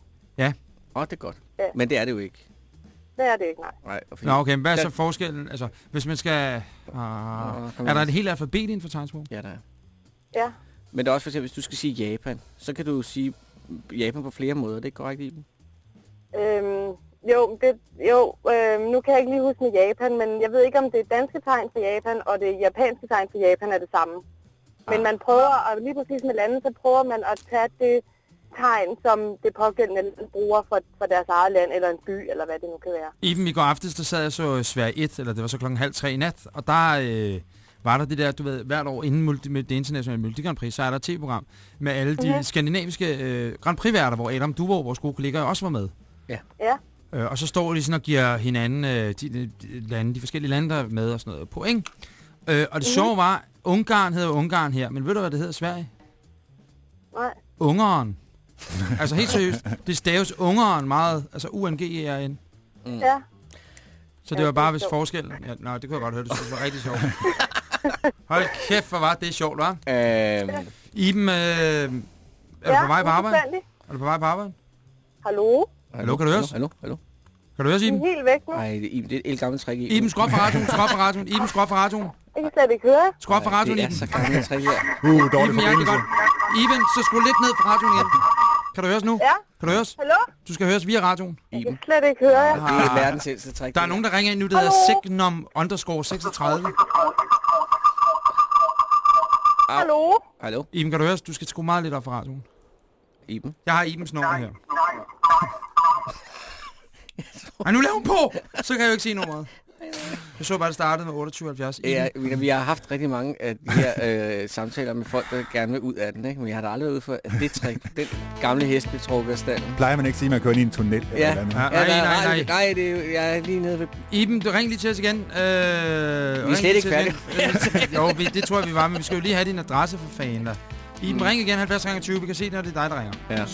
Åh, oh, det er godt. Ja. Men det er det jo ikke. det er det ikke, nej. Nej, Nå, okay, men hvad er så forskellen? Altså, hvis man skal... Uh, kom er der et helt alfabet inden for tegnsprog? Ja, der er. Ja, Men der er også for eksempel, hvis du skal sige Japan, så kan du sige Japan på flere måder. Det er korrekt, Iben? øhm, jo, det, jo øhm, nu kan jeg ikke lige huske med Japan, men jeg ved ikke, om det danske tegn for Japan og det japanske tegn for Japan er det samme. Men man prøver, og lige præcis med landet, så prøver man at tage det tegn, som det pågældende land bruger for, for deres eget land, eller en by, eller hvad det nu kan være. Iben, i går aftes, der sad jeg så Sverige 1, eller det var så klokken halv tre i nat, og der øh, var der det der, du ved, hvert år inden multi, med det internationale Multi Grand Prix, så er der et tv-program med alle de Mhm. skandinaviske øh, Grand Prix-værter, hvor Adam Duvo, vores gode kollega, også var med. Ja, Øh, og så står de sådan og giver hinanden, øh, de, de, de, lande, de forskellige lande, der er med og sådan noget, point. Øh, og det Mhm. sjove var, Ungarn hedder Ungarn her, men ved du, hvad det hedder Sverige? nej. Ungeren. [LAUGHS] altså helt seriøst, det staves Ungeren meget, altså U-N-G-E-R-N. Ja, Så det Ja, var bare, hvis forskellen... Ja, nej, det kunne jeg godt høre, det synes var rigtig sjovt. [LAUGHS] Hold kæft, hvor var det sjovt, hva'? Øhm, Iben, øh, er du ja, på vej på arbejde? Er du på vej på arbejde? Hallo? Hallo, kan du høre os? Hallo, hallo. Kan du høre os, Iben? er helt væk nu. Nej, det, er Iben, det er et el gammelt trick, Iben. Iben, skråt for radioen, skråt for radioen, Iben, skråt for radioen. Jeg kan slet ikke høre. Skråt for radioen, Det er Iben. så gammelt trick her. Uh, dårlig Iben, forbindelse. godt. Iben, så skru lidt ned for radioen igen. Kan du høre os nu? Ja, Kan du høre os? hallo? Du skal høre os via radioen. Jeg Iben. kan slet ikke høre jer. Det er verdens ældste trick. Der er nogen, der ringer ind nu, der hedder Signum underscore 36. Hallo? Hallo, Iben, kan du høre os? Du skal skrue meget lidt op for radioen. Iben. Jeg har Ibens nummer her. Ej, nu laver hun på! Så kan jeg jo ikke se nummeret. Jeg så bare, det startede med 2870. Ja, vi, vi har haft rigtig mange af de her øh, samtaler med folk, der gerne vil ud af den, ikke? men jeg har da aldrig været ude for at det trick. Den gamle hest blev trukket af stallen. Plejer man ikke at sige, at man kører ind i en tunnel? Ja. Eller noget? Ja, nej, nej, nej. Nej, det er, jeg er lige nede ved... Iben, du ring lige til os igen. Øh, vi er slet ikke færdige. jo, vi, det tror jeg, vi var, men vi skal jo lige have din adresse for fanden. Iben, Mm. ring igen 70 20. Vi kan se, når det er dig, der ringer. Ja.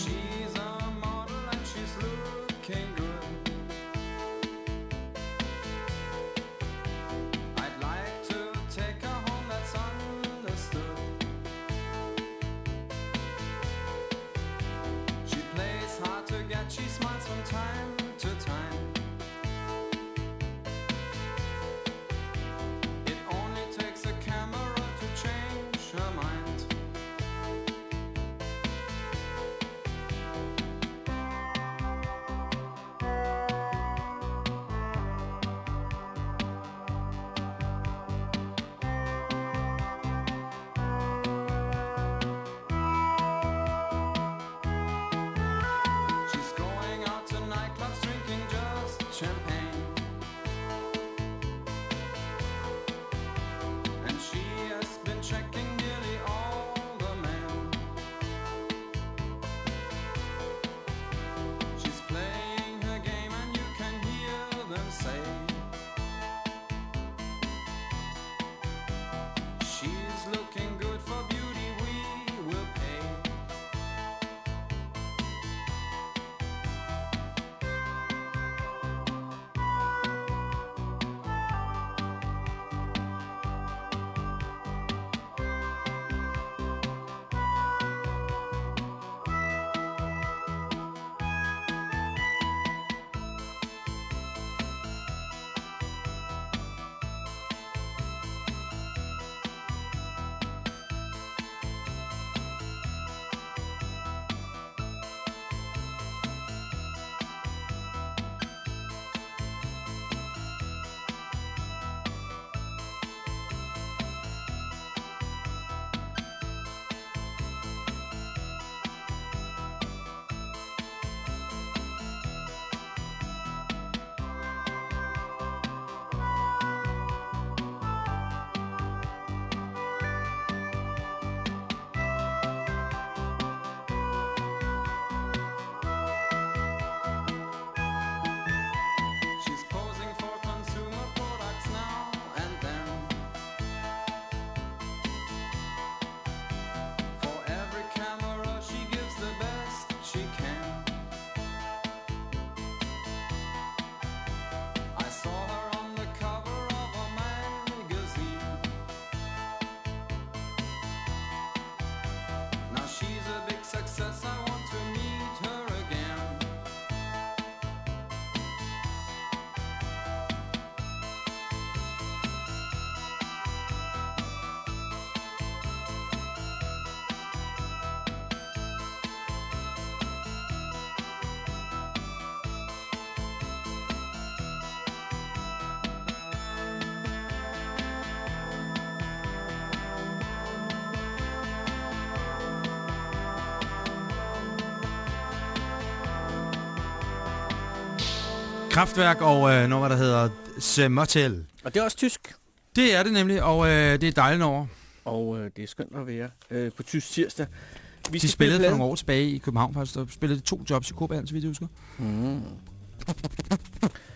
Kraftværk og øh, noget, der hedder Semotel. Og det er også tysk. Det er det nemlig, og øh, det er dejligt over. Og øh, det er skønt at være øh, på tysk tirsdag. Vi De spillede for nogle år tilbage i København faktisk, og spillede to jobs i Koban, så vidt jeg husker. Mm.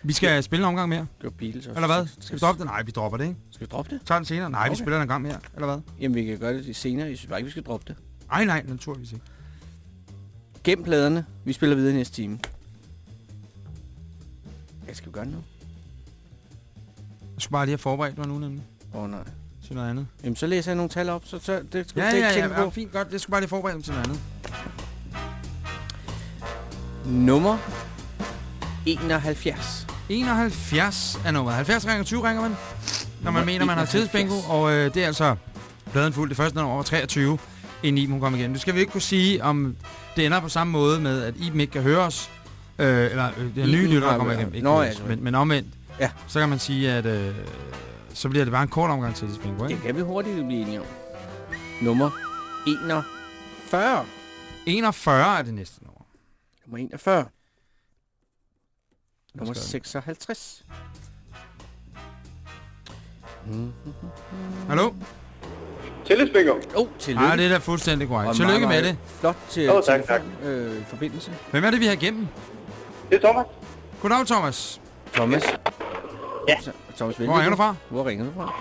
Vi skal spille en omgang mere. Det var Beatles også. Eller hvad? Skal vi droppe det? Nej, vi dropper det, ikke? Skal vi droppe det? Tager den senere? Nej, vi Okay. spiller den en gang mere. Eller hvad? Jamen, vi kan gøre det senere. Jeg synes bare ikke, vi skal droppe det. Nej, nej, naturligvis ikke. Gem pladerne. Vi spiller videre i næste time. Hvad skal vi gøre nu? Jeg skulle bare lige have forberedt mig nu, nemlig. Åh oh, nej. Til noget andet. Jamen, så læser jeg nogle tal op, så, så det skal Ja, du ja, ikke ja, tænke ja, på. fint godt. Jeg skulle bare lige forberede mig til noget andet. Nummer 71. 71 er nummeret. 70 ringer 20 ringer man, når man Nummer mener, man har 71. tidsbingo. Og øh, det er altså pladen fuld. Det første nummer var 23, inden Iben hun kom igen. Nu skal vi ikke kunne sige, om det ender på samme måde med, at Iben ikke kan høre os. Øh, eller øh, det nye Iben lytter, der har- kommer igennem. Ikke Nå, ja, men, men omvendt. Ja. Så kan man sige, at øh, så bliver det bare en kort omgang til Det ikke? kan vi hurtigt blive enige om. Nummer 41. 41 er det næste nummer. Nummer 41. Nummer skal den? 56. Mm. Hallo? Tillidsbingo. Oh, tillykke. Nej, det er da fuldstændig korrekt. Tillykke med det. Flot til Åh, tak, telefon, øh, forbindelse. Hvem er det, vi har igennem? Det er Thomas. Goddag, Thomas. Thomas. Ja. Så- Thomas, Hvor ringer du fra? Hvor ringer du fra?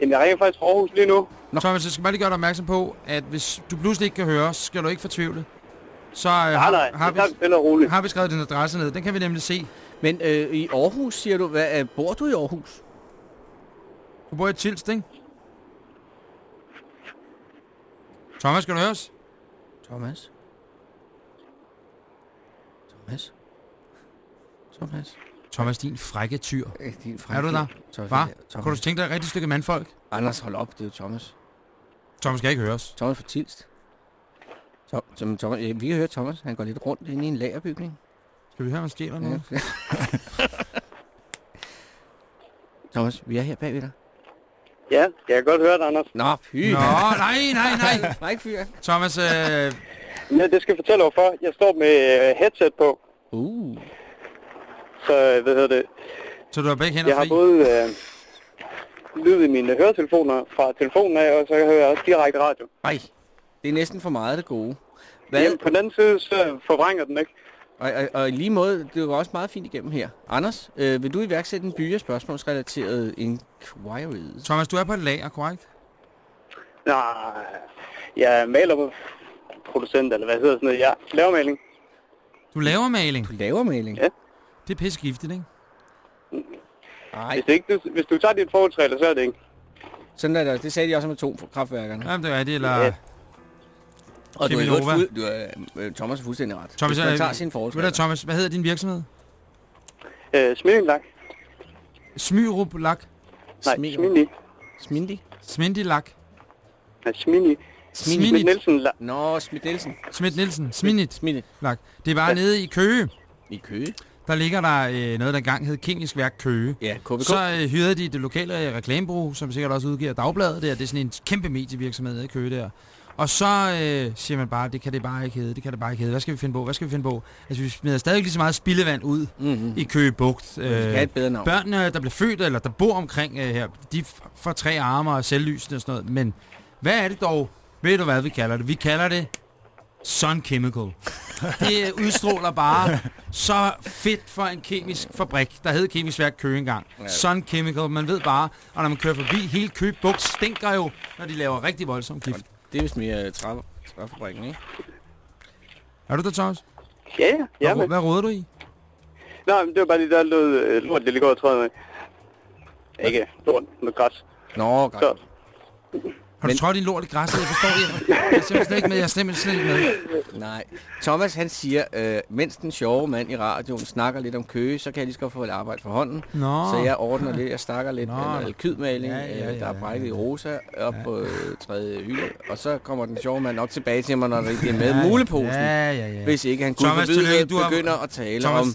Jamen, jeg ringer faktisk fra Aarhus lige nu. Nå. Thomas, jeg skal bare lige gøre dig opmærksom på, at hvis du pludselig ikke kan høre os, skal du ikke fortvivle. Så øh, Nej, har, nej, har, vi, vi har vi skrevet din adresse ned. Den kan vi nemlig se. Men øh, i Aarhus, siger du, hvad, øh, bor du i Aarhus? Du bor i Tilst, ikke? Thomas, skal du høre os? Thomas? Thomas? Thomas? Thomas, din frække tyr. Øh, din Er du der? Hvad? Kunne du tænke dig et rigtigt stykke mandfolk? Anders, hold op, det er jo Thomas. Thomas skal ikke høre os. Thomas fra Tilst. Tom, som Thomas, ja, vi kan høre Thomas, han går lidt rundt inde i en lagerbygning. Skal vi høre, om han stjæler noget? Ja. [LAUGHS] Thomas, vi er her bagved dig. Ja, jeg kan godt høre det, Anders. Nå, fy. Nå, nej, nej, nej. [LAUGHS] Fræk fyr. Thomas, øh, Ja, det skal jeg fortælle hvorfor. Jeg står med øh, headset på, Uh. Så øh, hvad hedder det? så du har begge hænder Jeg har fri? både øh, lyd i mine høretelefoner fra telefonen af, og så hører jeg også direkte radio. Ej, det er næsten for meget det gode. Hvad? Jamen, på den anden side, så forvrænger den ikke. Og, og, og i lige måde, det var også meget fint igennem her. Anders, øh, vil du iværksætte en byer spørgsmålsrelateret inquiries? Thomas, du er på et lager, korrekt? Nej, jeg er malerproducent, eller hvad hedder sådan noget. Jeg laver maling. Du laver maling. Du laver maling? Ja. Det er pissegiftigt, ikke? Nej, Hvis, det ikke, du, hvis du tager dit forholdsregler, så er det ikke. sådan er det. Det sagde de også om atomkraftværkerne. Jamen, det er det, eller... Ja. Og du er, Cheminova. fuld, du er øh, Thomas er fuldstændig ret. Thomas, Hvis man øh, tager sin Ved du, forholdsregler. Thomas, hvad hedder din virksomhed? Øh, smidinglak. Smyrup Lak. Nej, Smid- smindi. Smindi? Smindi Lak. Nej, smini. Sminit. Smid Nielsen. Nå, Smid Nielsen. Smidt Nielsen. Smid Lak. Det er bare nede i Køge. I Køge. Der ligger der øh, noget, der engang hed Kemisk Værk Køge. Ja, KBK. Så øh, hyrede de det lokale øh, reklamebureau, som sikkert også udgiver Dagbladet der. Det er sådan en kæmpe medievirksomhed nede i Køge der. Og så øh, siger man bare, det kan det bare ikke hedde, det kan det bare ikke hedde. Hvad skal vi finde på? Hvad skal vi finde på? Altså, vi smider stadig lige så meget spildevand ud Mm-hmm. i Køge Bugt. Have et bedre navn. Børnene, der bliver født, eller der bor omkring øh, her, de får tre arme og selvlysende og sådan noget. Men hvad er det dog? Ved du, hvad vi kalder det? Vi kalder det Sun Chemical. Det udstråler bare så fedt for en kemisk fabrik, der hed Kemisk Værk Køge engang. Sun Chemical, man ved bare, og når man kører forbi, hele Køge Bugt stinker jo, når de laver rigtig voldsom gift. Det er vist mere træ, træfabrikken, ikke? Er du der, Thomas? Ja, ja. Hvad, Jamen. hvad råder du i? Nej, men det var bare lige der lød øh, lort, det lige går træder med. Ikke lort, noget græs. Nå, godt. Så, Har du Men- trådt i lort i græsset? Jeg forstår det. Jeg er simpelthen slet ikke med. Jeg er simpelthen slet ikke med. Nej. Thomas, han siger, øh, mens den sjove mand i radioen snakker lidt om køge, så kan jeg lige så godt få et arbejde for hånden. Nå. Så jeg ordner lidt, jeg stakker lidt Nå. med noget alkydmaling, Ja, ja, ja, øh, der er ja, brækket ja. i rosa op på øh, tredje hylde, og så kommer den sjove mand nok tilbage til mig, når det er med muleposen. Ja, ja, ja. Hvis ikke han kunne Thomas, forbyde, at du har- begynder at tale Thomas, om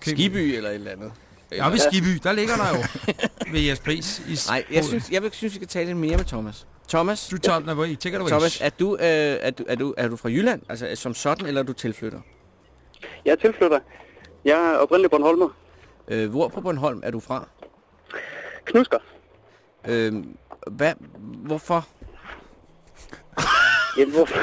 Skiby eller et eller andet. Ja, ved Skiby, der ligger der jo [LAUGHS] ved jeres pris. I Nej, jeg synes, jeg synes, vi kan tale lidt mere med Thomas. Thomas, Du tager den af, I tænker du Thomas er, du, øh, er, du, er, du, er du fra Jylland, altså som sådan, eller er du tilflytter? jeg er tilflytter. Jeg er oprindelig Bornholmer. Øh, hvor på Bornholm er du fra? Knusker. Øh, hvad, hvorfor? Jamen, hvorfor?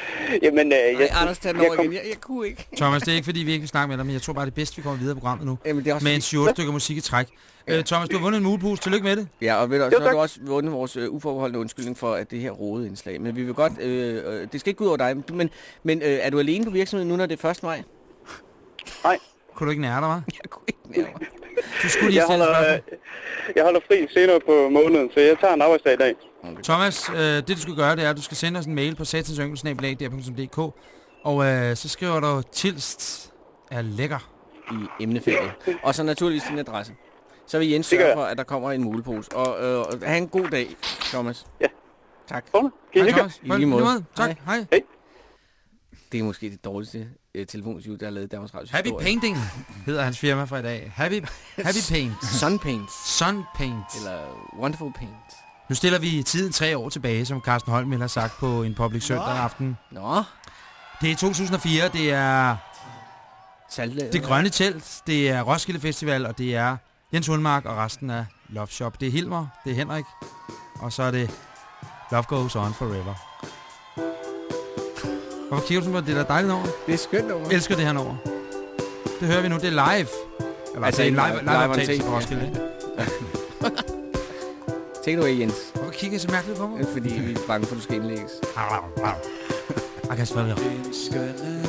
[LAUGHS] Jamen, øh, jeg, Ej, Anders, tag den jeg over kom- igen. Jeg, jeg kunne ikke. Thomas, det er ikke fordi, vi ikke vil snakke med dig, men jeg tror bare, det er bedst, vi kommer videre i programmet nu. Jamen, det er også Med en fordi- 7 stykker musik i træk. [LAUGHS] Øh, Thomas, du har vundet en mulepose. Tillykke med det. Ja, og ved du, Jo, så har du også vundet vores øh, uforbeholdende undskyldning for, at det her rode indslag. Men vi vil godt, øh, øh, det skal ikke gå ud over dig, men, men øh, er du alene på virksomheden nu, når det er 1. maj? Nej, Kunne du ikke nære dig, hva'? Jeg kunne ikke nære mig. Du skulle lige jeg holder, øh, jeg holder fri senere på måneden, så jeg tager en arbejdsdag i dag. Thomas, øh, det du skal gøre, det er, at du skal sende os en mail på satansyngelsnabelag.dk og øh, så skriver du, tilst er lækker. i emnefeltet. Og så naturligvis din adresse. Så vil Jens sørge for, at der kommer en mulepose. Og øh, have en god dag, Thomas. Ja. Tak. Kan I Hej? Thomas. I lige måde. Tak. Hej. Det er måske det dårligste øh, telefonshoot, der er lavet i Danmarks Radio. Happy Painting hedder hans firma for i dag. Happy, happy [LAUGHS] Paint. Sun Paints. Sun Paint. Eller Wonderful Paint. Nu stiller vi tiden tre år tilbage, som Carsten Holm har sagt på en public søndag aften. Nå, Det er 2004, det er saltlaget. Det Grønne Telt, det er Roskilde Festival, og det er Jens Hulmark og resten af Love Shop. Det er Hilmer, det er Henrik, og så er det Love Goes On Forever. Hvorfor kigger du på det? Det er dejligt over. Det er skønt over. Elsker det her nummer. Det hører vi nu, det er live. Eller, Altså, det er en en live, live- live live optagelse optagelse, på Roskilde. ikke? [LAUGHS] Take it away, Jens. Hvorfor kigger I så mærkeligt på mig? Fordi vi er bange for, at du skal indlægges. Jeg kan spille En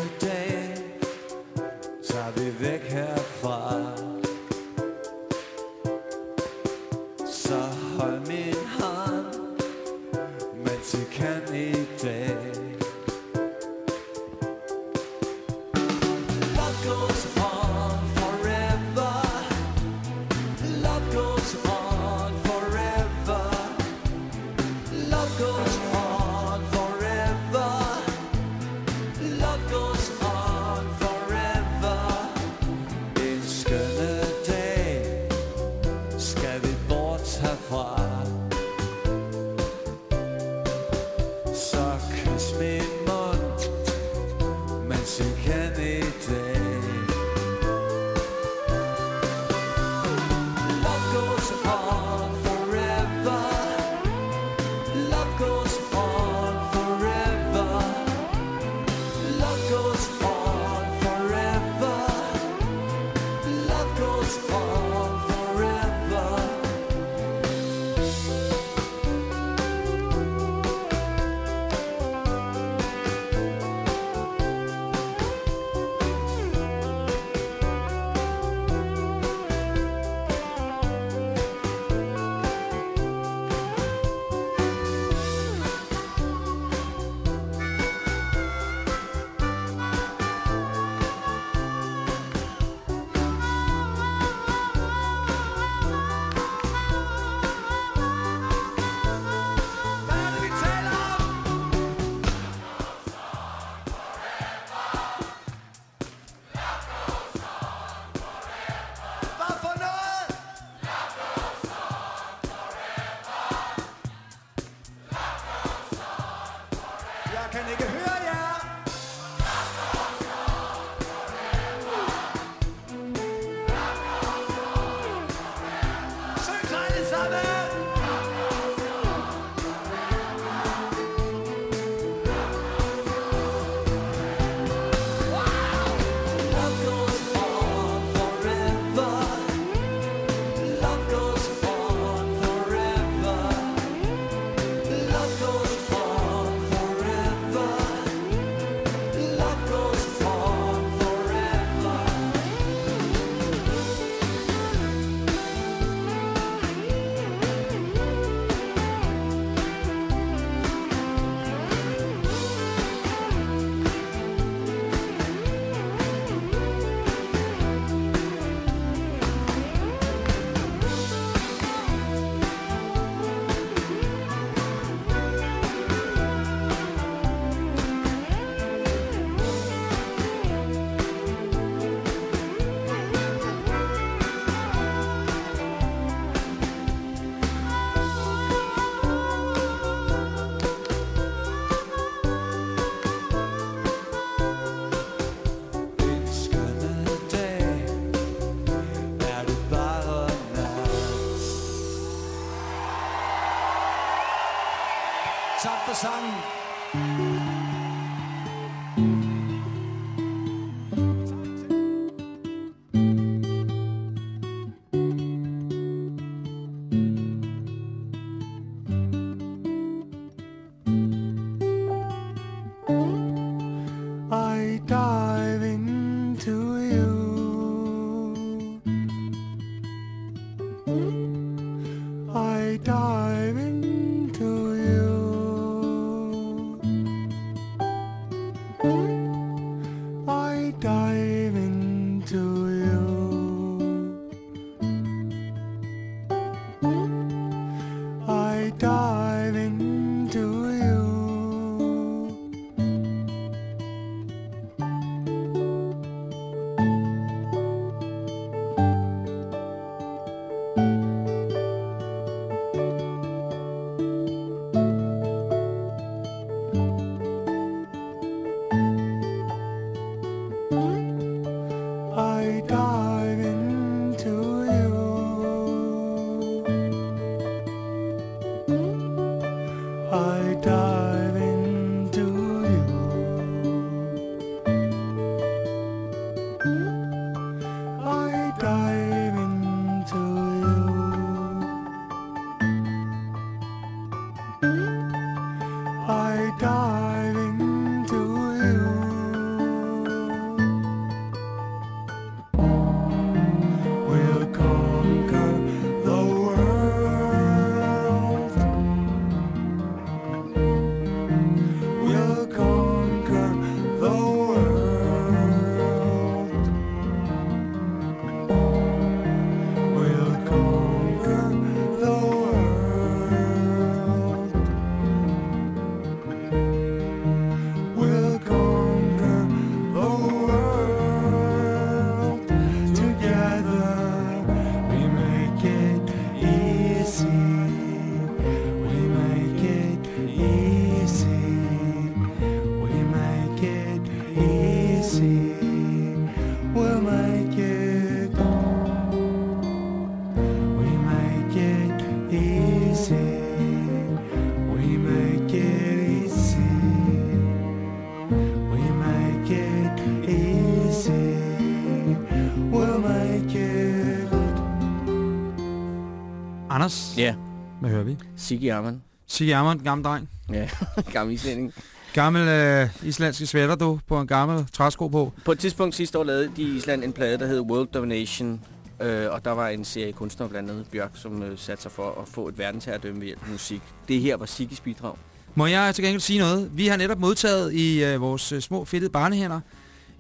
Siggy Arman. Sigge Amon, gammel dreng. Ja, [LAUGHS] gammel islænding. Gammel øh, islandske sweater, du, på en gammel træsko på. På et tidspunkt sidste år lavede de i Island en plade, der hed World Domination. Øh, og der var en serie kunstnere, blandt andet Bjørk, som øh, satte sig for at få et verdensherredømme ved hjælp af musik. Det her var Siggys bidrag. Må jeg til gengæld sige noget? Vi har netop modtaget i øh, vores øh, små fedtede barnehænder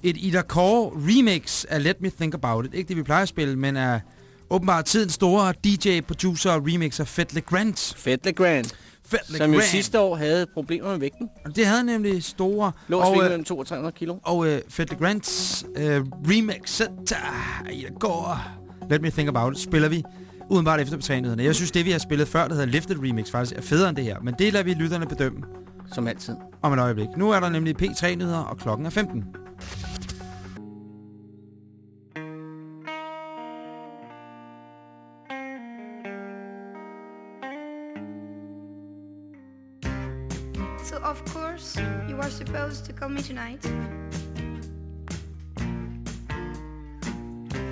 et Ida Kåre remix af Let Me Think About It. Ikke det, vi plejer at spille, men er åbenbart tidens store DJ, producer og remixer Fed LeGrand. Fed LeGrand, Fed som jo sidste år havde problemer med vægten. Det havde nemlig store... Lå og, øh, mellem 200 og 300 kilo. og øh, Fed LeGrands øh, remix Ida Kåre Let Me Think About It spiller vi udenbart efter betrænighederne. Jeg synes, det vi har spillet før, der hedder Lifted Remix, faktisk er federe end det her. Men det lader vi lytterne bedømme Som altid. om et øjeblik. Nu er der nemlig P3-nyheder, og klokken er 15. Are supposed to call me tonight.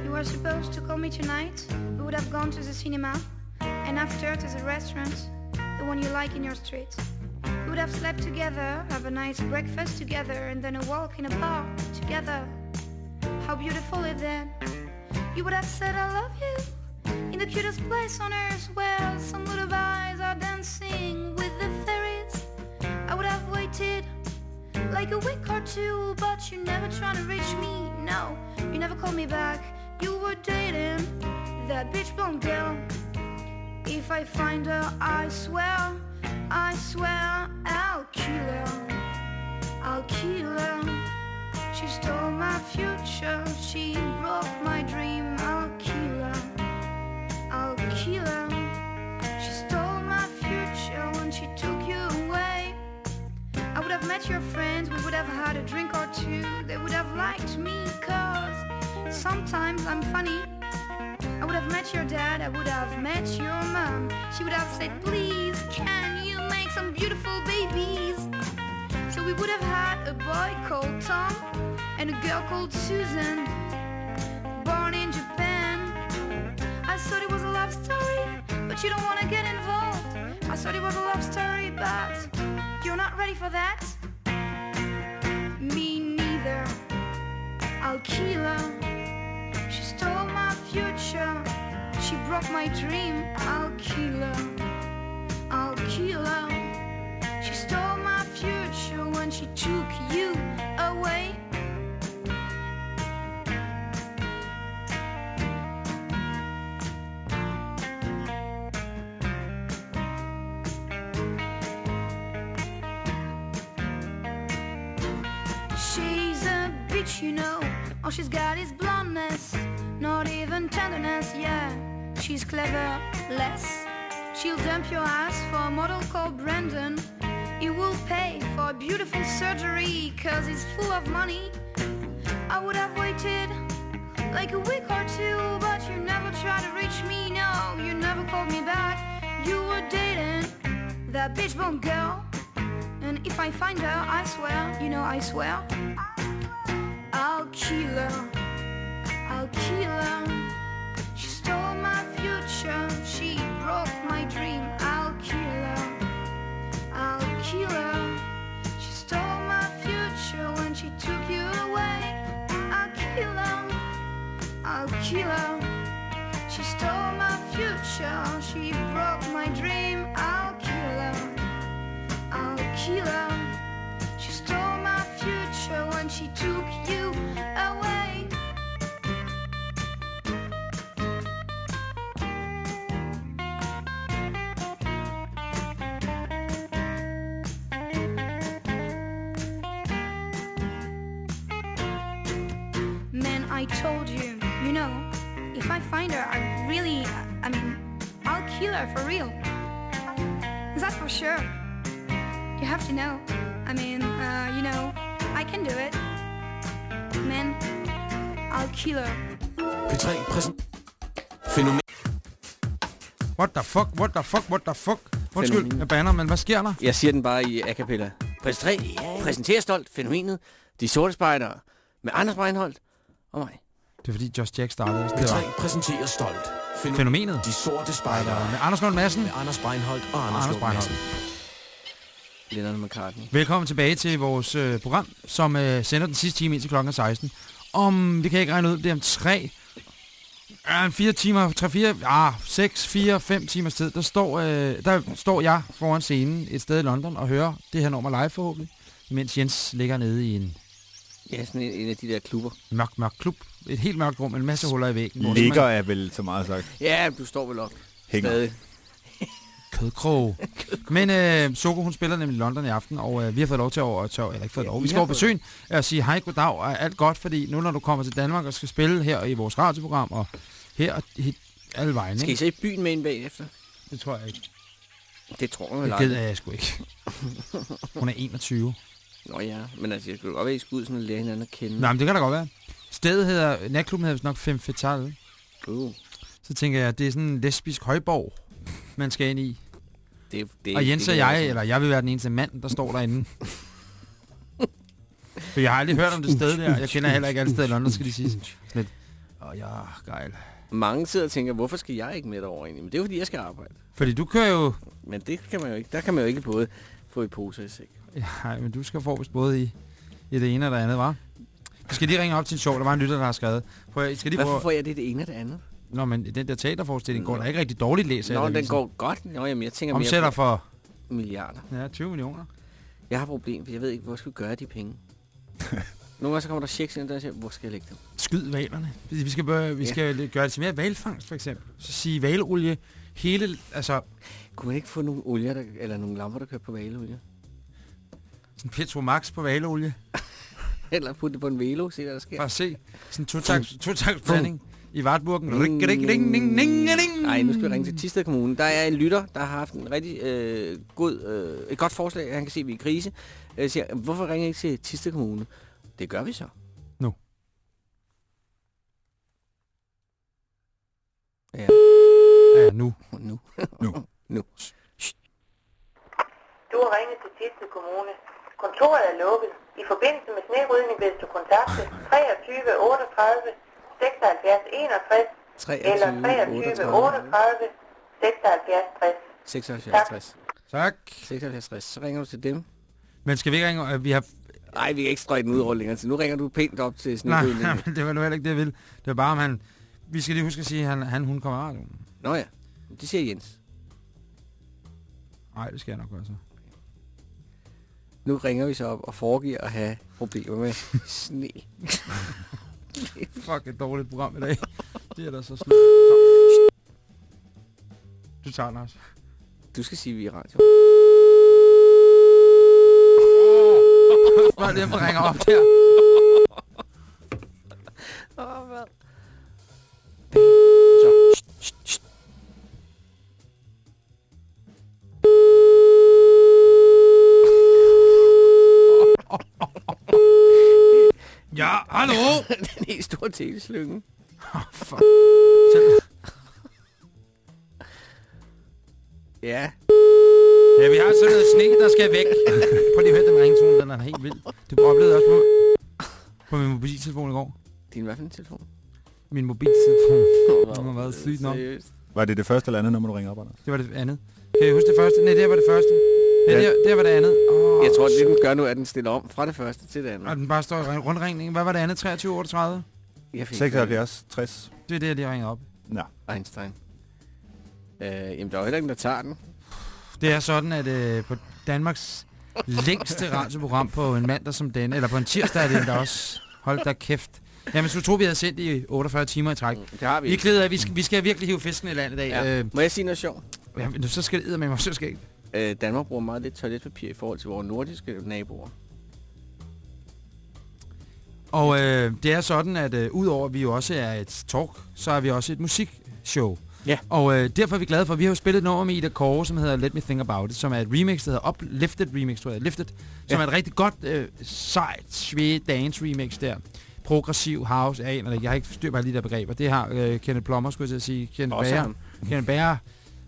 You were supposed to call me tonight. We would have gone to the cinema and after to the restaurant, the one you like in your street. We would have slept together, have a nice breakfast together, and then a walk in a bar together. How beautiful is that? You would have said I love you in the cutest place on earth where some little boys are dancing with the fairies. I would have waited like a week or two, but you're never trying to reach me. No, you never called me back. You were dating that bitch blonde girl. If I find her, I swear, I swear I'll kill her. I'll kill her. She stole my future. She broke my dream. I'll kill her. I'll kill her. She stole would have met your friends, we would have had a drink or two. They would have liked me, cause sometimes I'm funny. I would have met your dad, I would have met your mom. She would have said, please, can you make some beautiful babies. So we would have had a boy called Tom and a girl called Susan, born in Japan. I thought it was a love story, but you don't want to get involved. I thought it was a love story, but you're not ready for that. Me neither. I'll kill her. She stole my future. She broke my dream. I'll kill her. I'll kill her. She stole my future when she took you away. You know. All she's got is blondness, not even tenderness. Yeah, she's clever, less. She'll dump your ass for a model called Brandon. He will pay for a beautiful surgery, cause he's full of money. I would have waited like a week or two, but you never tried to reach me. No, you never called me back. You were dating that bitch bone girl. And if I find her, I swear, you know, I swear, kill her. I'll kill her. She stole my future. She broke my dream. I'll kill her. I'll kill her. She stole my future when she took you away. I'll kill her. I'll kill her. I told you, you know, if I find her, I really, I mean, I'll kill her for real. That's for sure. You have to know. I mean, uh, you know, I can do it. Man, I'll kill her. P3 præsent. Fænomen. What the fuck, what the fuck, what the fuck? Undskyld, Fænomen. jeg banner, men hvad sker der? Jeg siger den bare i a cappella. Præs 3 præsenterer stolt fænomenet De Sorte Spejdere med Anders Breinholt og mig. Det er fordi Josh Jack startede. Det var P3 præsenterer stolt. Fænomen. fænomenet. De sorte spejdere. Med Anders Lund Madsen. Med Anders Breinholt og Anders, Anders Lund Breinholt. Madsen. Lennon McCartney. Velkommen tilbage til vores øh, program, som øh, sender den sidste time ind til klokken 16. Om, vi kan ikke regne ud, det er om tre, øh, fire timer, tre, fire, ah, seks, fire, fem timers tid, der står, øh, der står jeg foran scenen et sted i London og hører det her nummer live forhåbentlig, mens Jens ligger nede i en Ja, sådan en, en af de der klubber. mørk, mørk klub. Et helt mørkt rum med en masse huller i væggen. hvor Ligger man- er vel så meget sagt. Ja, du står vel op. Hænger. Stadig. Kødkrog. Men øh, Soko, hun spiller nemlig i London i aften, og øh, vi har fået lov til at over, tør, eller ikke fået Ja, lov. I Vi skal har over fået besøge og sige hej, goddag og alt godt, fordi nu når du kommer til Danmark og skal spille her i vores radioprogram, og her og hit, alle vejen, Skal I ikke? så i byen med en bagefter? Det tror jeg ikke. Det tror jeg vel Det gider jeg sgu ikke. Hun er 21. Nå ja, men altså, jeg skulle godt være, at I skulle ud sådan og lære hinanden at kende. Nej, men det kan da godt være. Stedet hedder, natklubben hedder nok Fem Fatale. Uh, Så tænker jeg, det er sådan en lesbisk højborg, man skal ind i. det, det, Og Jens det og jeg, også- eller jeg vil være den eneste mand, der står derinde. For jeg har aldrig hørt om det sted der. Jeg kender heller ikke alle steder i London, skal de sige. Sådan Lidt. Åh, ja, gejl. Mange sidder og tænker, hvorfor skal jeg ikke med derover egentlig? Men det er jo fordi, jeg skal arbejde. Fordi du kører jo... Men det kan man jo ikke. Der kan man jo ikke både få i poser i sæk. Ja, men du skal forvist både i, i det ene og det andet, var. Vi skal lige ringe op til en sjov. Der var en lytter, der har skrevet. Prøv, I skal lige Hvorfor prøve... får jeg det det ene og det andet? Nå, men den der teaterforestilling går da ikke rigtig dårligt, læser Nå, jeg. den går godt. Nå, jamen, jeg tænker Omsætter mere for... milliarder. Ja, 20 millioner. Jeg har et problem, for jeg ved ikke, hvor jeg skal gøre de penge. [LAUGHS] Nogle gange så kommer der checks ind, der siger, hvor skal jeg lægge dem? Skyd valerne. Vi skal, bør, vi Ja. skal gøre det til mere valfangst, for eksempel. Så sige valolie hele... Altså, Kunne man ikke få nogle olier, der, eller nogle lamper, der kører på valeolie? Sådan Petromax på valolie. [LAUGHS] Eller putte det på en velo, se hvad der sker. At se. Sådan to taks, to blanding i Vartburgen. Ring, ring, ring, ring, ring, ring. Nej, nu skal vi ringe til Tisted Kommune. Der er en lytter, der har haft en rigtig øh, god, øh, et godt forslag. Han kan se, at vi er i krise. Jeg siger, hvorfor ringer I ikke til Tisted Kommune? Det gør vi så. Nu. Ja, Ja, nu. nu. Nu. [LAUGHS] nu. ringet til Tiste Kommune. Kontoret er lukket. I forbindelse med snerydning vil du kontakte 23 38 76 61 eller 23 38 76 60. 76 60. Tak. 76 60. Så ringer du til dem. Men skal vi ikke ringe? øh, Vi har... Nej, vi kan ikke strøge den ud over længere tid. Nu ringer du pænt op til Nej, snerydningen. [LAUGHS] men det var nu heller ikke det, jeg ville. Det var bare, om han... Vi skal lige huske at sige, at han, han hun kommer radioen. Nå ja, det siger Jens. Nej, det skal jeg nok gøre så. Nu ringer vi så op og foregiver at have problemer med sne. Fuck, et dårligt program i dag. [LAUGHS] Det er da så slut. Du tager den også. Du skal sige, at vi er i radio. Spørg lige, om ringer op der. Hallo? [LAUGHS] Den helt store teleslynge. Oh, fuck. Selv. Ja. Ja, vi har sådan noget sne, der skal væk. [LAUGHS] Prøv lige at høre den ringtone, den er helt vild. Du oplevede også på, på min mobiltelefon i går. Din hvad for en telefon? Min mobiltelefon. Den har været sygt nok. Seriøst. Var det det første eller andet nummer, du ringer op, Anders? Det var det andet. Kan I huske det første? Nej, det her var det første. Ja. det, det var det andet. Oh, Jeg tror, det den gør nu, er, at den stiller om fra det første til det andet. Og den bare står i rundringningen. Hvad var det andet? 23, 38? Jeg fik 76, 60. Det er det, jeg lige ringer op. Nå. Einstein. Øh, jamen, der er jo heller ingen, der tager den. Det er sådan, at øh, på Danmarks længste radioprogram på en mandag som denne, eller på en tirsdag er det der også. Hold da kæft. Jamen, så tror vi havde sendt i 48 timer i træk. Det har vi Vi er ikke. af, vi skal, vi skal virkelig hive fisken i land i dag. Ja. Øh, Må jeg sige noget sjovt? ja, men så skal det med mig, så skal jeg Øh, Danmark bruger meget lidt toiletpapir i forhold til vores nordiske naboer. Og øh, det er sådan, at øh, udover at vi jo også er et talk, så er vi også et musikshow. Ja. Og øh, derfor er vi glade for, at vi har jo spillet et nummer med Ida Kåre, som hedder Let Me Think About It, som er et remix, der hedder Uplifted Remix, tror jeg. Lifted, som Ja. er et rigtig godt, øh, sejt, svedt dance remix der. Progressiv house, jeg det ikke. Jeg har ikke styr på alle de der begreber. Det har øh, Kenneth Plummer, skulle jeg sige. Kenneth Bager. Kenneth Bager.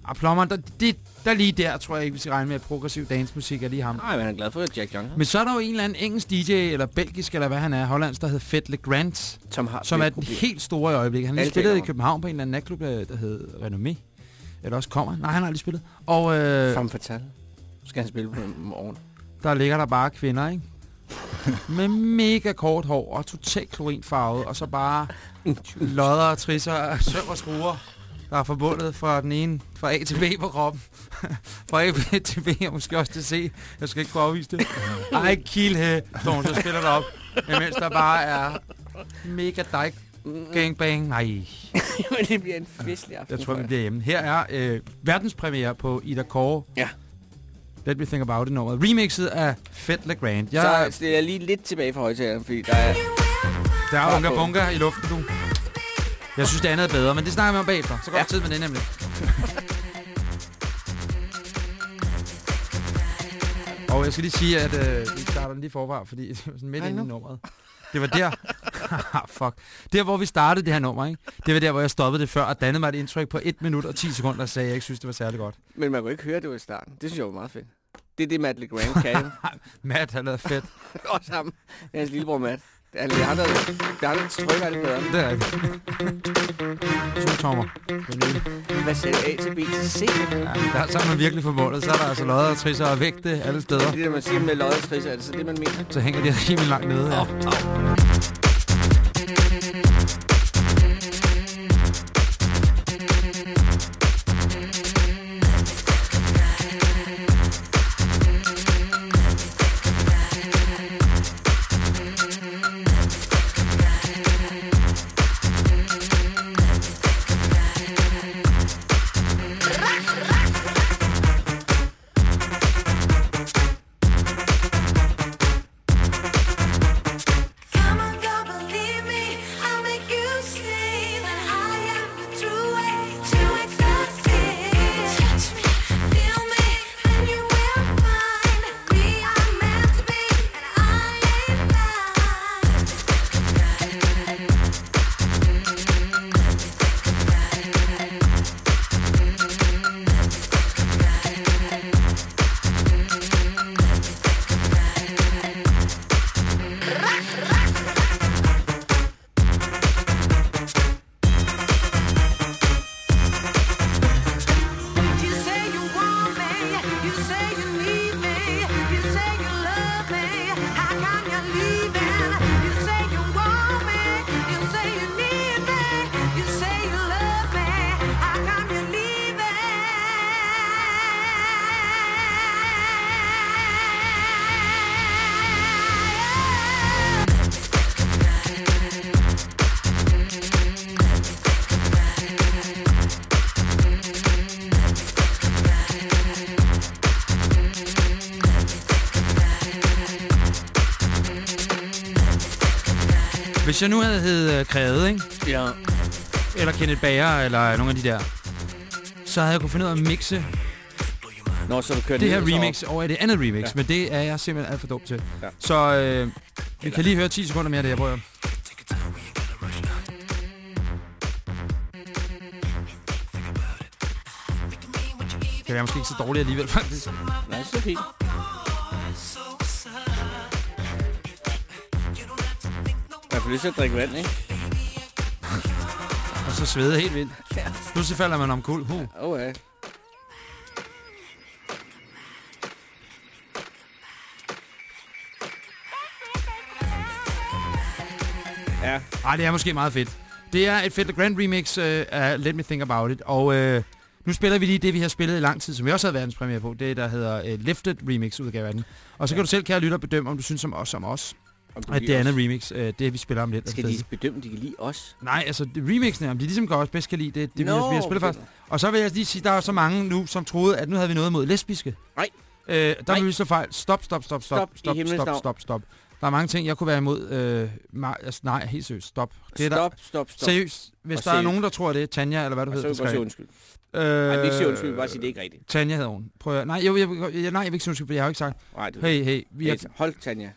Og Plummer, der, det, der lige der, tror jeg ikke, vi skal regne med, at progressiv dancemusik er lige ham. Nej, men han er glad for Jack Young. Men så er der jo en eller anden engelsk DJ, eller belgisk, eller hvad han er, hollandsk, der hedder Fed Legrand, Som, har som er et den helt store i øjeblikket. Han lige spillet i. København på en eller anden natklub, der hed Renommé. Eller også kommer. Nej, han har lige spillet. Og øh, Femme Fatale. Skal han spille på morgen? der ligger der bare kvinder, ikke? [LAUGHS] Med mega kort hår og totalt klorinfarvet, og så bare [LAUGHS] lodder og trisser og søm og skruer, der er forbundet fra den ene, fra A til B på kroppen. [LAUGHS] fra A til B, og måske også til C. Jeg skal ikke kunne afvise det. Ej, kill her, står hun, så spiller der op. Imens der bare er mega dike gangbang. Nej, [LAUGHS] Men det bliver en festlig aften. jeg tror, vi bliver hjemme. Her er øh, verdenspremiere på Ida Kåre. Ja. Let me think about it nummeret. Remixet af Fed Legrand. Jeg, Så stiller jeg lige lidt tilbage fra højtaleren, fordi der er... Der er unga bunga i luften, du. Jeg synes, det andet er bedre, men det snakker vi om bagefter. Så går Ja. tid med det nemlig. Og jeg skal lige sige, at øh, vi starter lige forfra, fordi det var sådan midt inde i nu. nummeret. Det var der, [LAUGHS] fuck. Der, hvor vi startede det her nummer, ikke? Det var der, hvor jeg stoppede det før, og dannede mig et indtryk på 1 minut og 10 sekunder, og sagde, at jeg ikke synes, det var særlig godt. Men man kunne ikke høre, det var i starten. Det synes jeg var meget fedt. Det er det, Matt LeGrand kan. [LAUGHS] Matt, han lavede fedt. [LAUGHS] Også ham. Det er hans lillebror Matt. Er, det er ham, der, det er der trykker alle pladerne. Det er det. To tommer. Hvad sætter A til B til C? Ja, der, så er man virkelig forbundet. Så er der altså lodder og trisser og vægte alle steder. Det er det, man siger med loddet trisser. Er det så det, man mener? Så hænger de rimelig langt nede. Ja. Come on, jeg nu havde hed uh, Krævet, ikke? Ja. Eller Kenneth Bager, eller nogle af de der, så havde jeg kunne finde ud af at mixe Nå, så du kører det her så remix over i det andet remix, Ja. men det er jeg simpelthen alt for dum til. Ja. Så øh, vi kan lige høre 10 sekunder mere af det, jeg prøver. Det er måske ikke så dårligt alligevel, faktisk. Nej, er fint. Får lyst til at drikke vand, ikke? [LAUGHS] Og så svede helt vildt. Pludselig falder man om kul. Huh. Oh, ja. Ja. Ej, det er måske meget fedt. Det er et fedt Grand Remix øh, af Let Me Think About It. Og øh, nu spiller vi lige det, vi har spillet i lang tid, som vi også havde verdenspremiere på. Det, der hedder øh, Lifted Remix udgave af den. Og så Ja. kan du selv, kære lytter, bedømme, om du synes som os, om os. At det andet remix, øh, det vi spiller om lidt. er Skal fedt. de bedømme, de kan lide os? Nej, altså remixene, om de ligesom godt bedst kan lide det, det har, vi har spillet først. Og så vil jeg lige sige, der er så mange nu, som troede, at nu havde vi noget mod lesbiske. Nej. Øh, der Nej. vil vi så fejl. Stop, stop, stop, stop, Stop stop, stop, stop, stop. Der er mange ting, jeg kunne være imod. Øh, altså, nej, helt seriøst, stop. Det er der, Stop, stop, stop. Seriøst, hvis Og der er seriøst. nogen, der tror, det er Tanja, eller hvad du Og så hedder. vil jeg undskyld. Nej, vi ikke sige undskyld, bare sige, det er ikke rigtigt. Tanja hedder hun. Prøv at, nej, jeg, jeg, jeg, nej, jeg vil ikke sige undskyld, for jeg har jo ikke sagt. Nej, det hey, hey, vi er, Hey, hold Tanja.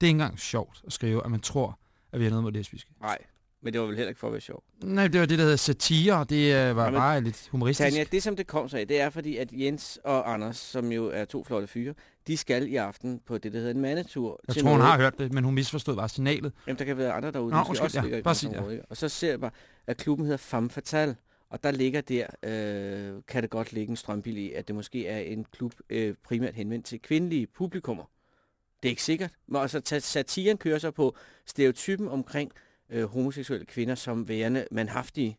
Det er ikke engang sjovt at skrive, at man tror, at vi har noget mod lesbiske. Nej, men det var vel heller ikke for at være sjov. Nej, det var det, der hedder satire. Det øh, var men bare lidt humoristisk. Tanja, det som det kom sig af, det er fordi, at Jens og Anders, som jo er to flotte fyre, de skal i aften på det, der hedder en mandetur. Jeg til tror, hun har hørt det, men hun misforstod bare signalet. Jamen, der kan være andre derude, Nå, der måske også ja. ligger Bare sig ja. Og så ser jeg bare, at klubben hedder Femme Fatale, og der ligger der, øh, kan det godt ligge en strømbil i, at det måske er en klub øh, primært henvendt til kvindelige publikummer. Det er ikke sikkert. Men altså, satiren kører sig på stereotypen omkring øh, homoseksuelle kvinder som værende manhaftige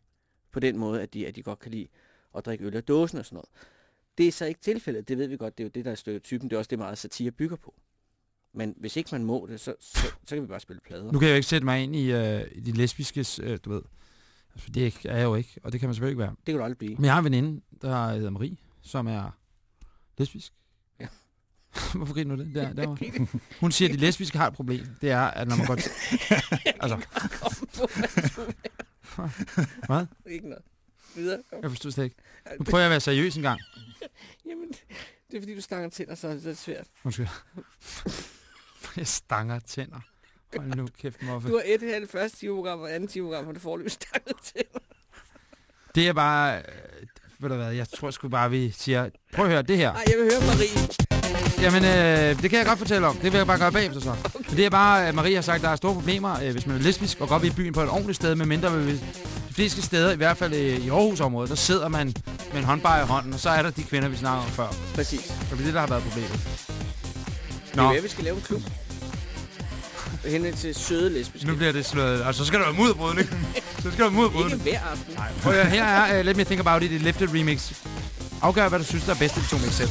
på den måde, at de, at de godt kan lide at drikke øl af dåsen og sådan noget. Det er så ikke tilfældet, det ved vi godt, det er jo det, der er stereotypen, det er også det, meget satire bygger på. Men hvis ikke man må det, så, så, så kan vi bare spille plader. Nu kan jeg jo ikke sætte mig ind i, øh, i de lesbiske, øh, du ved. Altså, det er jeg jo ikke, og det kan man selvfølgelig ikke være. Det kan du aldrig blive. Men jeg har en veninde, der hedder Marie, som er lesbisk. [LAUGHS] Hvorfor griner du det? Der, der var. Hun siger, at de lesbiske har et problem. Det er, at når man godt... [LAUGHS] altså, [LAUGHS] hvad? Ikke noget. Videre, kom. Jeg forstod det ikke. Nu prøver jeg at være seriøs en gang. Jamen, det er fordi, du stanger tænder, så er det svært. Undskyld. jeg stanger tænder. Hold nu kæft, Moffe. Du har et det første timeprogram og andet timeprogram, og du får løs stanget tænder. Det er bare... Ved du hvad, jeg tror sgu bare, vi siger... Prøv at høre det her. Nej, jeg vil høre Marie. Jamen, øh, det kan jeg godt fortælle om. Det vil jeg bare gøre bagefter så. Okay. Det er bare, at Marie har sagt, at der er store problemer, øh, hvis man er lesbisk og går op i byen på et ordentligt sted, med mindre ved de fleste steder, i hvert fald øh, i Aarhus-området, der sidder man med en håndbar i hånden, og så er der de kvinder, vi snakker om før. Præcis. Og det er det, der har været problemet. Det er ved, vi skal lave en klub. Hende til søde lesbiske. Nu bliver det slået. Altså, så skal der være mudderbrydning. [LAUGHS] så skal der være mudderbrydning. Ikke hver aften. Nej. Prøv her er uh, Let Me Think About It, et lifted remix. Afgør, hvad du synes, der er bedst de to mix selv.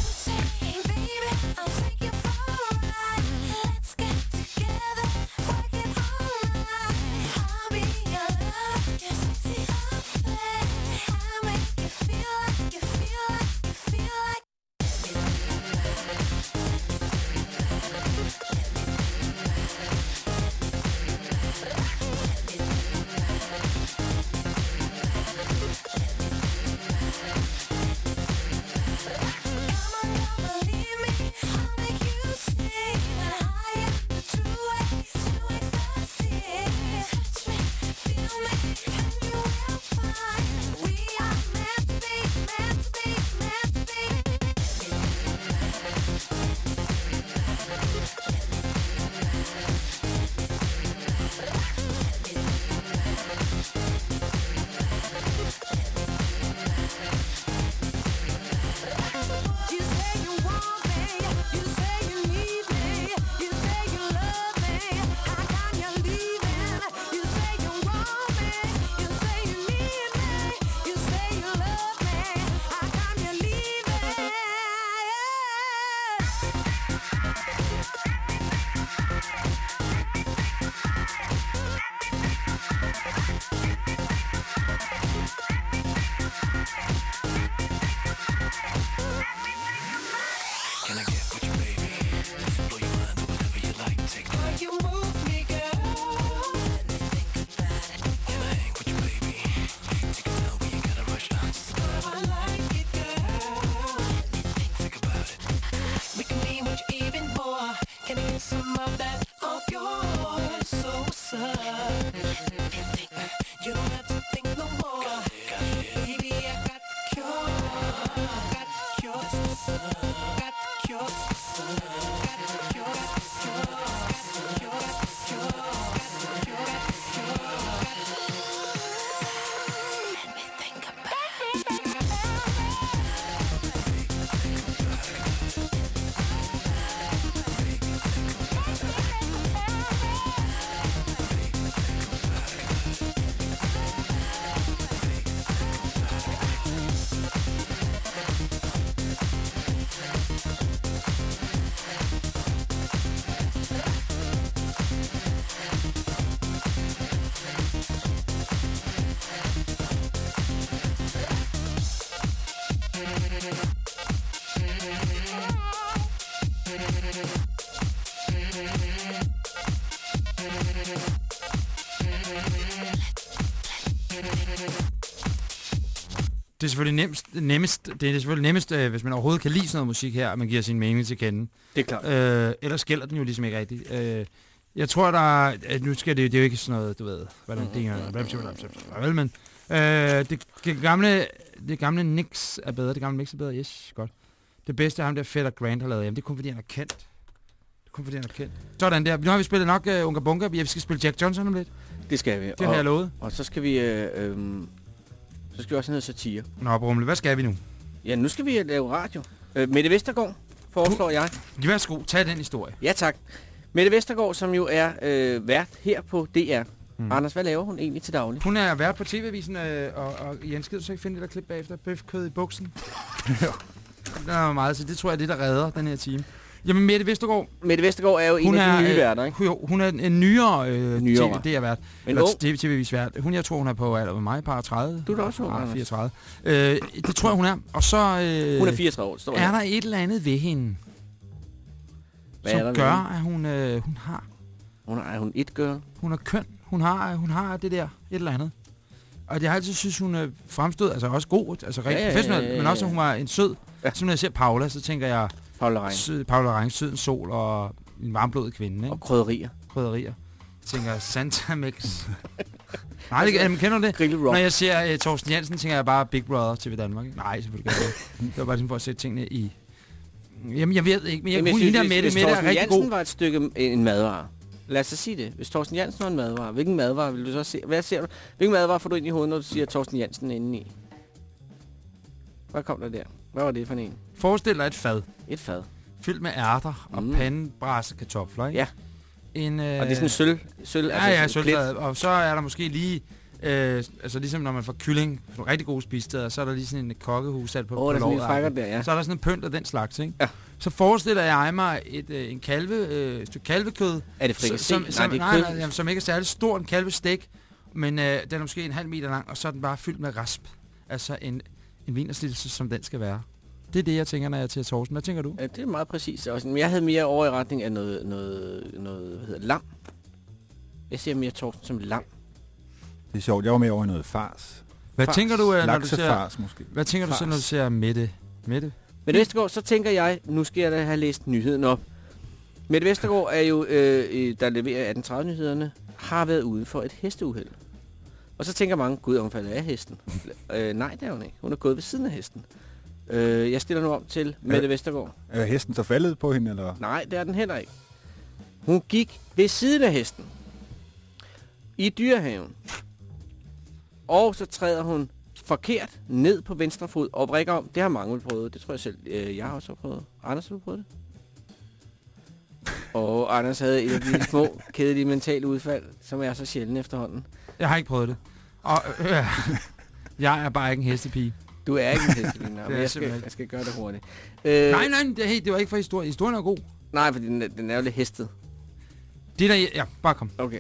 Det er selvfølgelig nemmest, nemmest, det er selvfølgelig nemmest øh, hvis man overhovedet kan lide sådan noget musik her, at man giver sin mening til kende. Det er klart. Øh, ellers gælder den jo ligesom ikke rigtigt. Øh, jeg tror, der er, at nu skal det, det er jo ikke sådan noget, du ved, hvordan det er, vel, men øh, det, det, gamle, det gamle Nix er bedre, det gamle Mix er bedre, yes, godt. Det bedste er ham der Fedder Grant har lavet, jamen det er kun fordi han er kendt. Det er kun fordi han er kendt. Sådan der, nu har vi spillet nok uh, Unga Bunga, vi skal spille Jack Johnson om lidt. Det skal vi. Det har og, jeg lovet. Og så skal vi... Øh, øh, så skal vi også have noget satire. Nå, Brumle, hvad skal vi nu? Ja, nu skal vi lave radio. Øh, Mette Vestergaard, foreslår jeg. Værsgo, tag den historie. Ja, tak. Mette Vestergaard, som jo er øh, vært her på DR. Mm. Anders, hvad laver hun egentlig til daglig? Hun er vært på TV-avisen, øh, og, og Jens, du så ikke finde det der klip bagefter? Bøfkød i buksen. [LAUGHS] der er meget, så det tror jeg er det, der redder den her time. Jamen, Mette Vestergaard... Mette Vestergaard er jo en af de nye øh, værter, ikke? Jo, hun er en nyere, øh, Nyere. TV, det er vært. Men Eller. TV, vært. Hun, jeg tror, hun er på alder med mig, par 30. Du er da også ung, ah, Anders. 34. Øh, det tror jeg, hun er. Og så... Øh, Hun er 34 år, står. Er der et eller andet ved hende, Hvad som gør, at hun, øh, hun har... Hun er, hun et girl? Hun er køn. Hun har, hun har det der, et eller andet. Og jeg har altid synes, hun er fremstod, altså også god, altså rigtig Ja, ja, ja, professionel, ja, ja, men også, at hun var en sød. Ja. Så når jeg ser Paula, så tænker jeg... Sød, Paula Reng, sød en sol og en varmblodet kvinde, ikke? Og krydderier. Krydderier. Jeg tænker Santa Mix. [LAUGHS] Nej, det, jamen, kender du det? Grill. Når jeg ser uh, Torsten Jensen, tænker jeg bare Big Brother TV Danmark. Ikke? Nej, selvfølgelig jeg ikke. [LAUGHS] Det var bare sådan for at sætte tingene i... Jamen, jeg ved ikke, men jeg, Jamen, hun synes, hvis, med det, hvis det Torsten rigtig Jansen god. var et stykke en madvare. Lad os så sige det. Hvis Torsten Jansen var en madvare, hvilken madvare vil du så se? Hvad ser du? Hvilken madvare får du ind i hovedet, når du siger Torsten Jansen indeni? Hvad kom der der? Hvad var det for en? Forestil dig et fad. Et fad. Fyldt med ærter og Mm. pandebræse kartofler, ikke? Ja. En, øh, Og det er sådan sølv, sølv Ja, ja, sådan plet. sølvfad. Og så er der måske lige... Øh, altså ligesom når man får kylling nogle rigtig gode spisesteder, så er der lige sådan en kokkehus sat på, Åh, på frækker der, ja. Så er der sådan en pynt af den slags, ikke? Ja. Så forestiller jeg mig et, øh, en kalve, øh, et stykke kalvekød. Er det frikassé? Som, Nej, som, det nej, kød. nej, jamen, som ikke er særlig stor, en kalvestik, men øh, den er måske en halv meter lang, og så er den bare fyldt med rasp. Altså en, en vinerslidelse, som den skal være. Det er det, jeg tænker, når jeg er til Torsten. Hvad tænker du? Ja, det er meget præcist. Men jeg havde mere over i retning af noget, noget, noget hvad hedder lam. Jeg ser mere Torsten som lam. Det er sjovt, jeg var med over i noget fars. Hvad Fars. tænker du, øh, når du ser... Laksefars måske. Hvad tænker du så, Fars. når du ser Mette? Mette? Mette Vestergaard, så tænker jeg, nu skal jeg da have læst nyheden op. Mette Vestergaard er jo, øh, øh, der leverer 1830-nyhederne, har været ude for et hesteuheld. Og så tænker mange, gud, er hun faldet af hesten? øh, nej, det er hun ikke. Hun er gået ved siden af hesten. Øh, jeg stiller nu om til Mette Vestergaard. Er hesten så faldet på hende, eller? Nej, det er den heller ikke. Hun gik ved siden af hesten. I dyrehaven. Og så træder hun forkert ned på venstre fod og brækker om. Det har mange vel prøvet. Det tror jeg selv. Øh, jeg har også prøvet. Anders har du prøvet det? [LAUGHS] Og Anders havde et af de små, kedelige mentale udfald, som er så sjældent efterhånden. Jeg har ikke prøvet det. Og, øh, jeg er bare ikke en hestepige. Du er ikke en hestepige, [LAUGHS] Det er men jeg skal, jeg skal gøre det hurtigt. Øh, Nej, nej, det, hey, det var ikke for historien. Historien er god. Nej, for den, er- den er jo lidt hestet. Det der, ja, bare kom. Okay.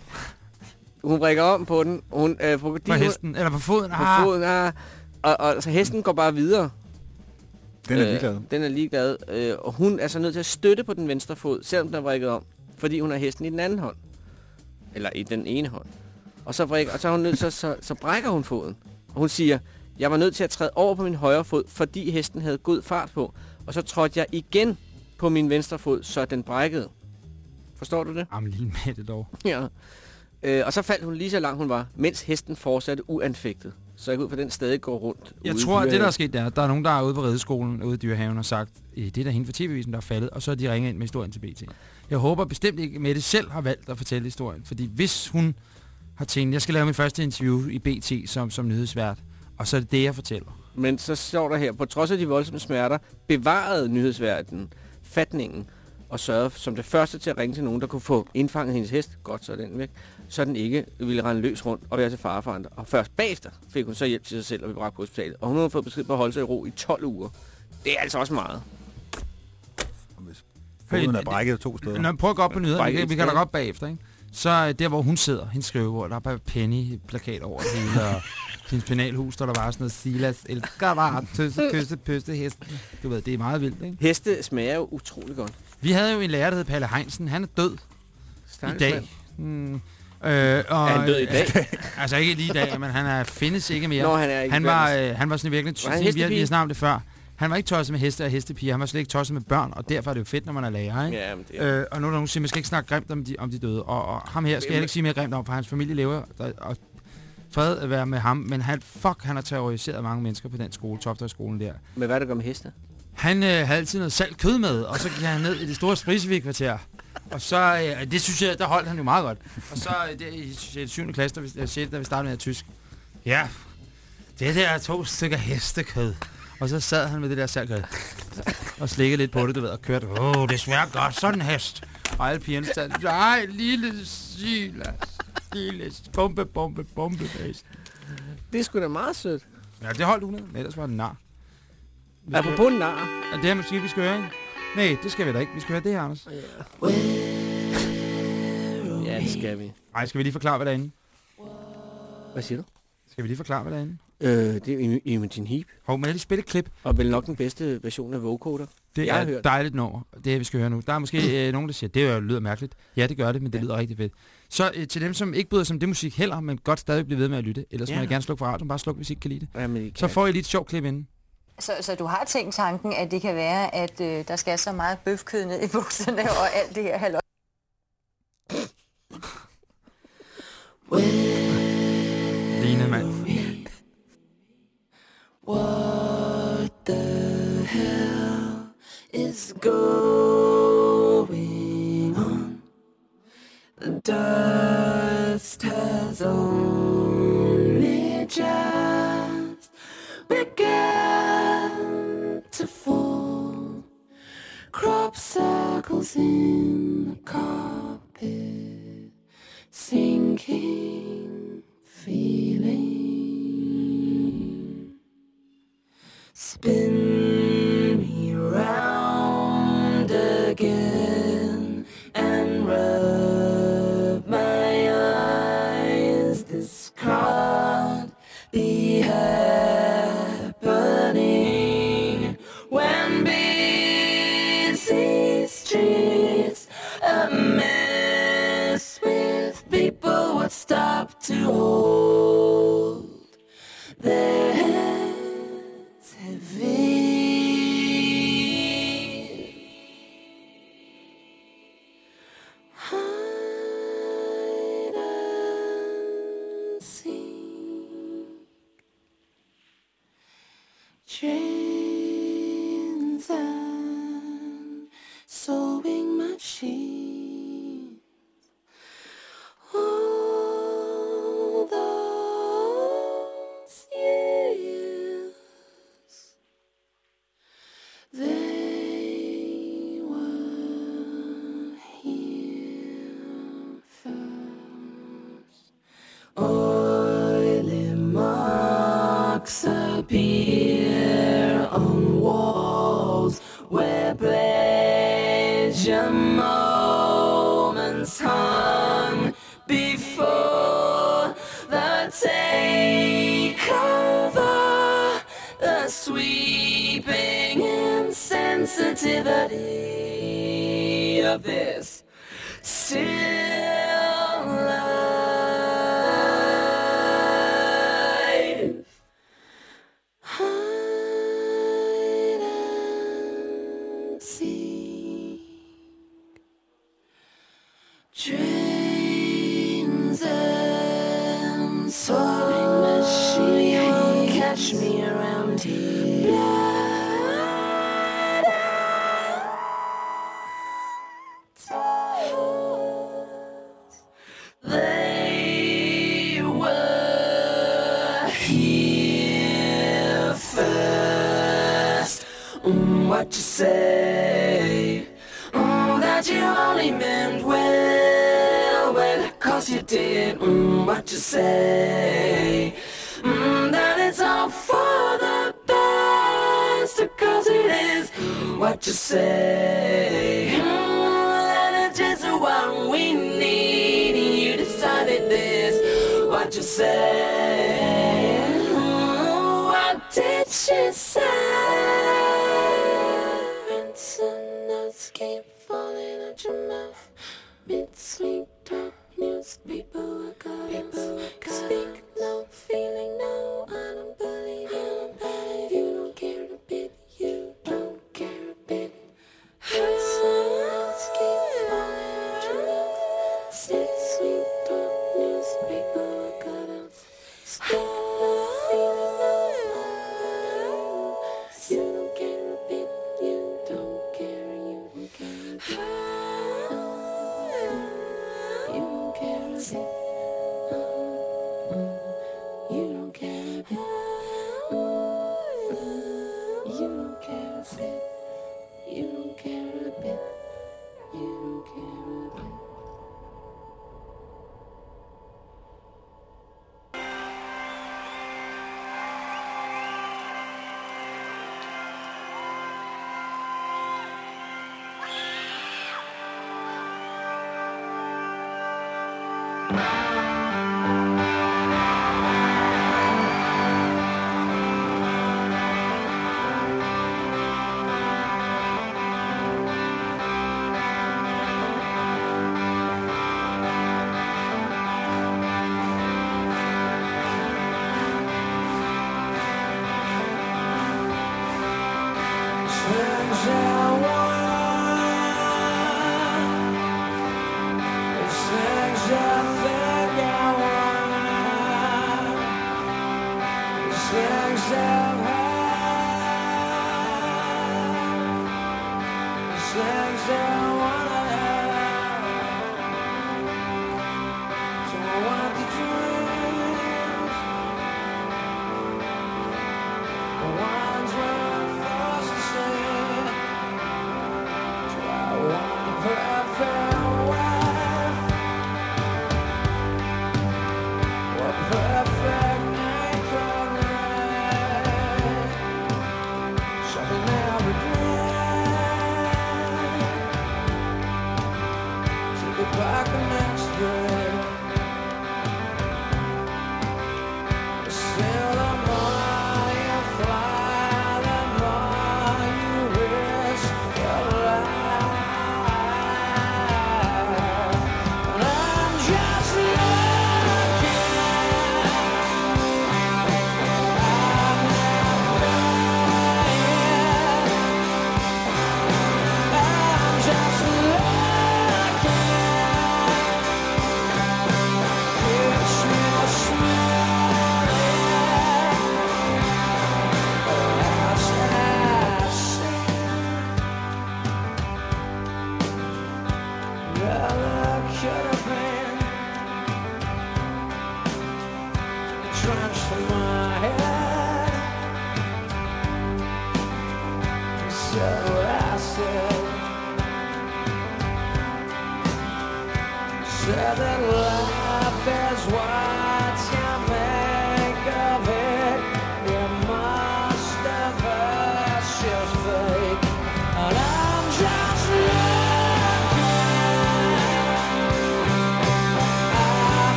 Hun brækker om på den. Hun, øh, på, På hesten, eller på foden. På Ah. foden, ah. Og, og så hesten går bare videre. Den er ligeglad. Øh, den er ligeglad. Øh, og hun er så nødt til at støtte på den venstre fod, selvom den er brækket om. Fordi hun har hesten i den anden hånd. Eller i den ene hånd. Og så, brækker, og så, hun nødt, så, så, så brækker hun foden. Og hun siger, jeg var nødt til at træde over på min højre fod, fordi hesten havde god fart på. Og så trådte jeg igen på min venstre fod, så den brækkede. Forstår du det? Jamen, lille med det dog. [LAUGHS] Ja. Øh, og så faldt hun lige så langt hun var, mens hesten fortsatte uanfægtet. Så jeg går ud for den stadig går rundt. Jeg tror, at det der er sket, der, der er nogen, der er ude på rideskolen ude i dyrehaven og sagt, "Øh, det er der hende for tv-visen, der er faldet, og så er de ringet ind med historien til BT. Jeg håber bestemt ikke, at Mette selv har valgt at fortælle historien, fordi hvis hun har tænkt, jeg skal lave mit første interview i BT som, som nyhedsvært, og så er det det, jeg fortæller. Men så står der her, på trods af de voldsomme smerter, bevarede nyhedsværden fatningen og sørgede som det første til at ringe til nogen, der kunne få indfanget hendes hest, godt så er den væk, så den ikke ville rende løs rundt og være til fare for andre. Og først bagefter fik hun så hjælp til sig selv og blev bragt på hospitalet. Og hun har fået besked på at holde sig i ro i 12 uger. Det er altså også meget. Foden er brækket to steder. Når prøv at gå op på nyhederne, vi, vi kan da godt bagefter, ikke? Så øh, der, hvor hun sidder, hendes skrivebord, der er bare Penny-plakat over det hele, [LAUGHS] hendes penalhus, der er der bare sådan noget Silas, elsker dig, tøsse, [LAUGHS] kysse, pøste, hesten. Du ved, det er meget vildt, ikke? Heste smager jo utrolig godt. Vi havde jo en lærer, der hed Palle Heinsen. Han er død i Stakkels dag. Mm. Øh, og, Er han død i dag? [LAUGHS] altså ikke lige i dag, men han er, findes ikke mere. Nå, han er ikke han var, øh, han var sådan virkelig... Var han vi, har, vi har snakket om det før. Han var ikke tosset med heste og hestepiger. Han var slet ikke tosset med børn, og derfor er det jo fedt, når man er lærer, ikke? Ja, men det er- øh, og nu er der nogen, der siger, man skal ikke snakke grimt om de, om de døde. Og, og ham her skal jeg ikke sige mere grimt om, for hans familie lever, der, og fred at være med ham. Men han, fuck, han har terroriseret mange mennesker på den skole, Tofterskolen der. Men hvad er det gør med heste? Han øh, havde altid noget salt kød med, og så gik han ned i det store Sprisevik-kvarter. Og så, øh, det synes jeg, der holdt han jo meget godt. Og så øh, det, i i 7. klasse, da vi, øh, 6, da vi startede med at tysk. Ja, det der er to stykker hestekød. Og så sad han med det der saltkød. Og slikkede lidt på det, du ved, og kørte. Åh, oh, det smager godt, sådan en hest. Og alle pigerne sad, nej, lille Silas. Lille bombe, bombe, bombe, hest. Det er sgu da meget sødt. Ja, det holdt 100, men ellers var det nar. Vi skal- Apropos nar. Er det her musik, vi skal høre, ikke? Nej, det skal vi da ikke. Vi skal høre det her, Anders. Ja, det skal vi. Nej, skal vi lige forklare, hvad der er inde? Hvad siger du? Skal vi lige forklare, hvad der er inde? Øh, det er Im- Imogen Heap. Hov, jeg lige spille et klip? Og vel nok den bedste version af vocoder. Det jeg er dejligt nummer, det er, vi skal høre nu. Der er måske øh, nogen, der siger, det lyder mærkeligt. Ja, det gør det, men det lyder rigtig fedt. Så øh, til dem, som ikke bryder sig om det musik heller, men godt stadig blive ved med at lytte, ellers Ja. må jeg gerne slukke for radioen, bare sluk, hvis I ikke kan lide det. Ja, men I Så kan. får I lige et sjovt klip inden. Så, så du har tænkt tanken, at det kan være, at øh, der skal så meget bøfkød ned i bukserne [LAUGHS] og alt det her halløj? Line, mand. What the hell is going dust has only just begun to fall. Crop circles in the carpet, sinking feeling. Spin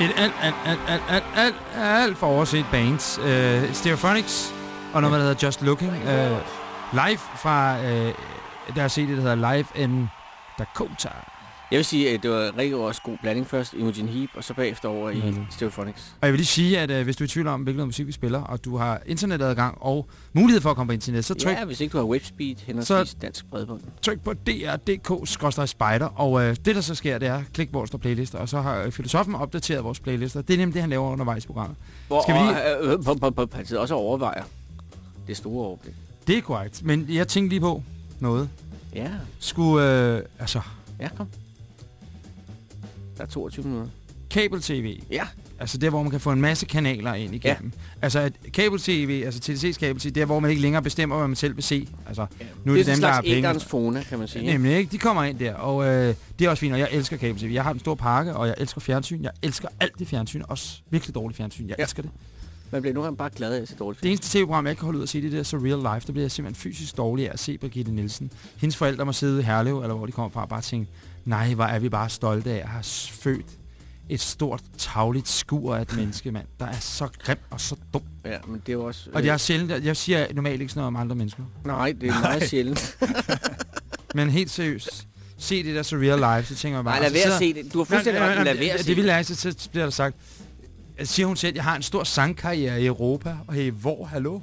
Et alt, alt, alt, alt, alt, alt, alt for overset bands. Uh, Stereophonics og noget, der hedder Just Looking. Uh, live fra uh, der CD, der hedder Live in Dakota. Jeg vil sige, at det var rigtig også god blanding først. Imogen Heap, og så bagefter over i Mhm. Stereophonics. Og jeg vil lige sige, at øh, hvis du er i tvivl om, hvilken musik vi spiller, og du har internetadgang og mulighed for at komme på internet, så tryk, Ja, hvis ikke du har webspeed, henholdsvis dansk bredbånd. tryk på dr.dk-spider, og øh, det der så sker, det er, klik står playlister, og så har øh, filosofen opdateret vores playlister. Det er nemlig det, han laver undervejs i programmet. Hvor, Skal vi lige... øh, øh, på, på, på, på, han sidder også og overvejer det store overblik. Det er korrekt, men jeg tænkte lige på noget. Ja. Skulle, øh, altså, Ja, kom. Der er 22 minutter. kabel-tv. Ja. Altså der, hvor man kan få en masse kanaler ind igennem. Ja. Altså at kabel-tv, altså TDC's kabel-tv, der hvor man ikke længere bestemmer, hvad man selv vil se. Altså, ja, nu er det det, er dem, en der har penge. engangsfone, kan man sige. Nemlig, ikke? De kommer ind der, og øh, det er også fint, og jeg elsker kabel-tv. Jeg har en stor pakke, og jeg elsker fjernsyn. Jeg elsker alt det fjernsyn, også virkelig dårligt fjernsyn. Jeg ja. elsker det. Man bliver nu gange bare glad af at se dårligt. Det eneste tv-program, jeg ikke kan holde ud at se, det er det der så real life. Der bliver jeg simpelthen fysisk dårlig af at se Birgitte Nielsen. Hendes forældre må sidde i Herlev, eller hvor de kommer fra, og bare tænke, nej, hvor er vi bare stolte af at have født et stort, tagligt skur af et [CLEARS THROAT] menneske, mand. Der er så grim og så dum. Ja, men det er jo også... Og jeg er sjældent, jeg siger normalt ikke sådan noget om andre mennesker. Nej, det er meget sjældent. [LAUGHS] Men helt seriøst, se det der så real life, så tænker man bare... Nej, lad og så være at se det. Du har fuldstændig Nej, ret, nej, lad nej, være at det- se Det vil det. jeg så, så bliver der sagt, siger hun selv, jeg har en stor sangkarriere i Europa, og hey, hvor, hallo?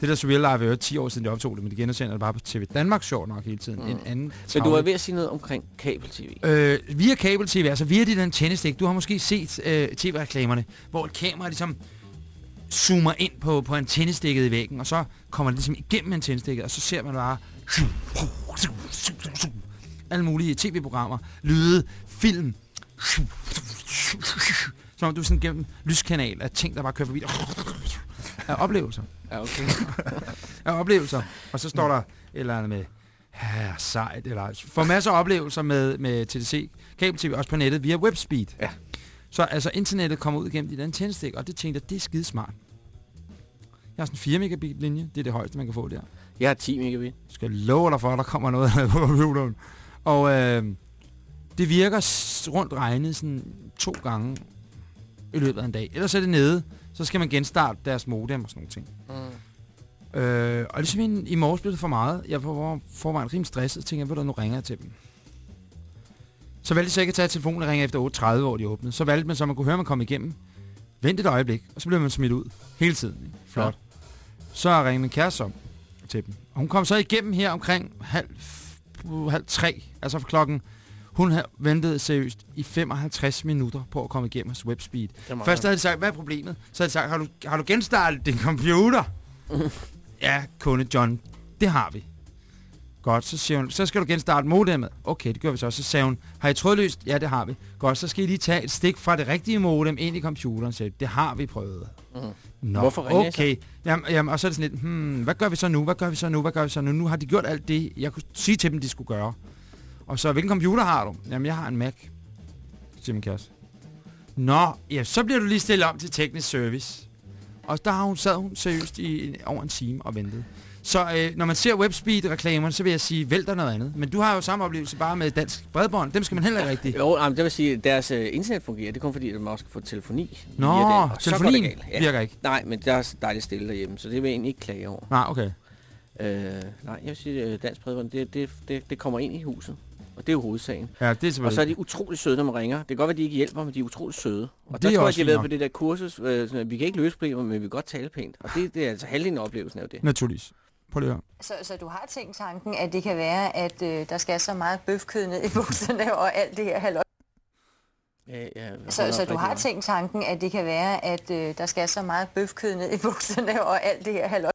Det der så real life er jo 10 år siden, det optog det, men det genudsender det bare på TV Danmark sjovt nok hele tiden. Mm. En anden Men du er ved at sige noget omkring kabel-tv. Øh, via kabel-tv, altså via de den tændestik. Du har måske set øh, tv-reklamerne, hvor et kamera ligesom zoomer ind på, på en tændestikket i væggen, og så kommer det ligesom igennem en tændestikket, og så ser man bare alle mulige tv-programmer, lyde, film, som om du er sådan gennem lyskanal af ting, der bare kører forbi dig. Af oplevelser. Ja, okay. [LAUGHS] af oplevelser. Og så står der et eller andet med, ja, sejt, eller får masser af oplevelser med, med TDC, kabel-tv, også på nettet, via webspeed. Ja. Så altså, internettet kommer ud igennem de der tændstik, og det tænkte jeg, det er skide smart. Jeg har sådan en 4 megabit linje, det er det højeste, man kan få der. Jeg har 10 megabit. Skal love dig for, at der kommer noget på computeren. Og øh, det virker rundt regnet sådan to gange i løbet af en dag. Ellers er det nede, så skal man genstarte deres modem og sådan nogle ting. Mm. Øh, og ligesom i, i morges blev det for meget. Jeg var forvejen rimelig stresset, og tænkte, jeg, nu ringer jeg til dem. Så valgte jeg så ikke at tage telefonen og ringe efter 8.30, hvor de åbnede. Så valgte man så, man kunne høre, at man kom igennem. Vent et øjeblik, og så blev man smidt ud. Hele tiden. Ikke? Flot. Ja. Så ringede min kæreste om til dem. Og hun kom så igennem her omkring halv, halv tre. Altså for klokken. Hun havde ventet seriøst i 55 minutter på at komme igennem hos Webspeed. Først havde de sagt, hvad er problemet? Så havde de sagt, har du, har du genstartet din computer? [LAUGHS] ja, kunde John, det har vi. Godt, så siger hun, så skal du genstarte modemmet. Okay, det gør vi så. Så sagde hun, har I trådløst? Ja, det har vi. Godt, så skal I lige tage et stik fra det rigtige modem ind i computeren. Så det har vi prøvet. Mm. Nå, Hvorfor okay. Jamen, jamen, og så er det sådan lidt, hmm, hvad gør vi så nu? Hvad gør vi så nu? Hvad gør vi så nu? Nu har de gjort alt det, jeg kunne sige til dem, de skulle gøre. Og så, hvilken computer har du? Jamen, jeg har en Mac, siger min kæreste. Nå, ja, så bliver du lige stillet om til teknisk service. Og der har hun, sad hun seriøst i en, over en time og ventede. Så øh, når man ser Webspeed-reklamerne, så vil jeg sige, vælter noget andet. Men du har jo samme oplevelse bare med dansk bredbånd. Dem skal man heller ikke rigtig. Jo, jamen, det vil sige, at deres uh, internet fungerer. Det er kun fordi, at man også kan få telefoni. Nå, den, går det telefonien galt. virker ikke. Nej, men der er dejligt stille derhjemme, så det vil jeg egentlig ikke klage over. Nej, okay. Øh, nej, jeg vil sige, at dansk bredbånd, det, det, det, det kommer ind i huset. Og det er jo hovedsagen. Ja, det er. Og så er de utrolig søde, når man ringer. Det kan godt være, at de ikke hjælper, men de er utrolig søde. Og Det der er tror jeg, de har været på det der kursus. Øh, sådan, vi kan ikke løse problemer, men vi vil godt tale pænt. Og det, det er altså halvdelen af oplevelsen af det. Naturligvis. Prøv lige. Så, så du har tænkt tanken, at det kan være, at øh, der skal så meget bøfkød ned i bukserne og alt det her halløj. Ja, ja, Så, så du har tænkt tanken, at det kan være, at øh, der skal så meget bøfkød ned i bukserne og alt det her halløj.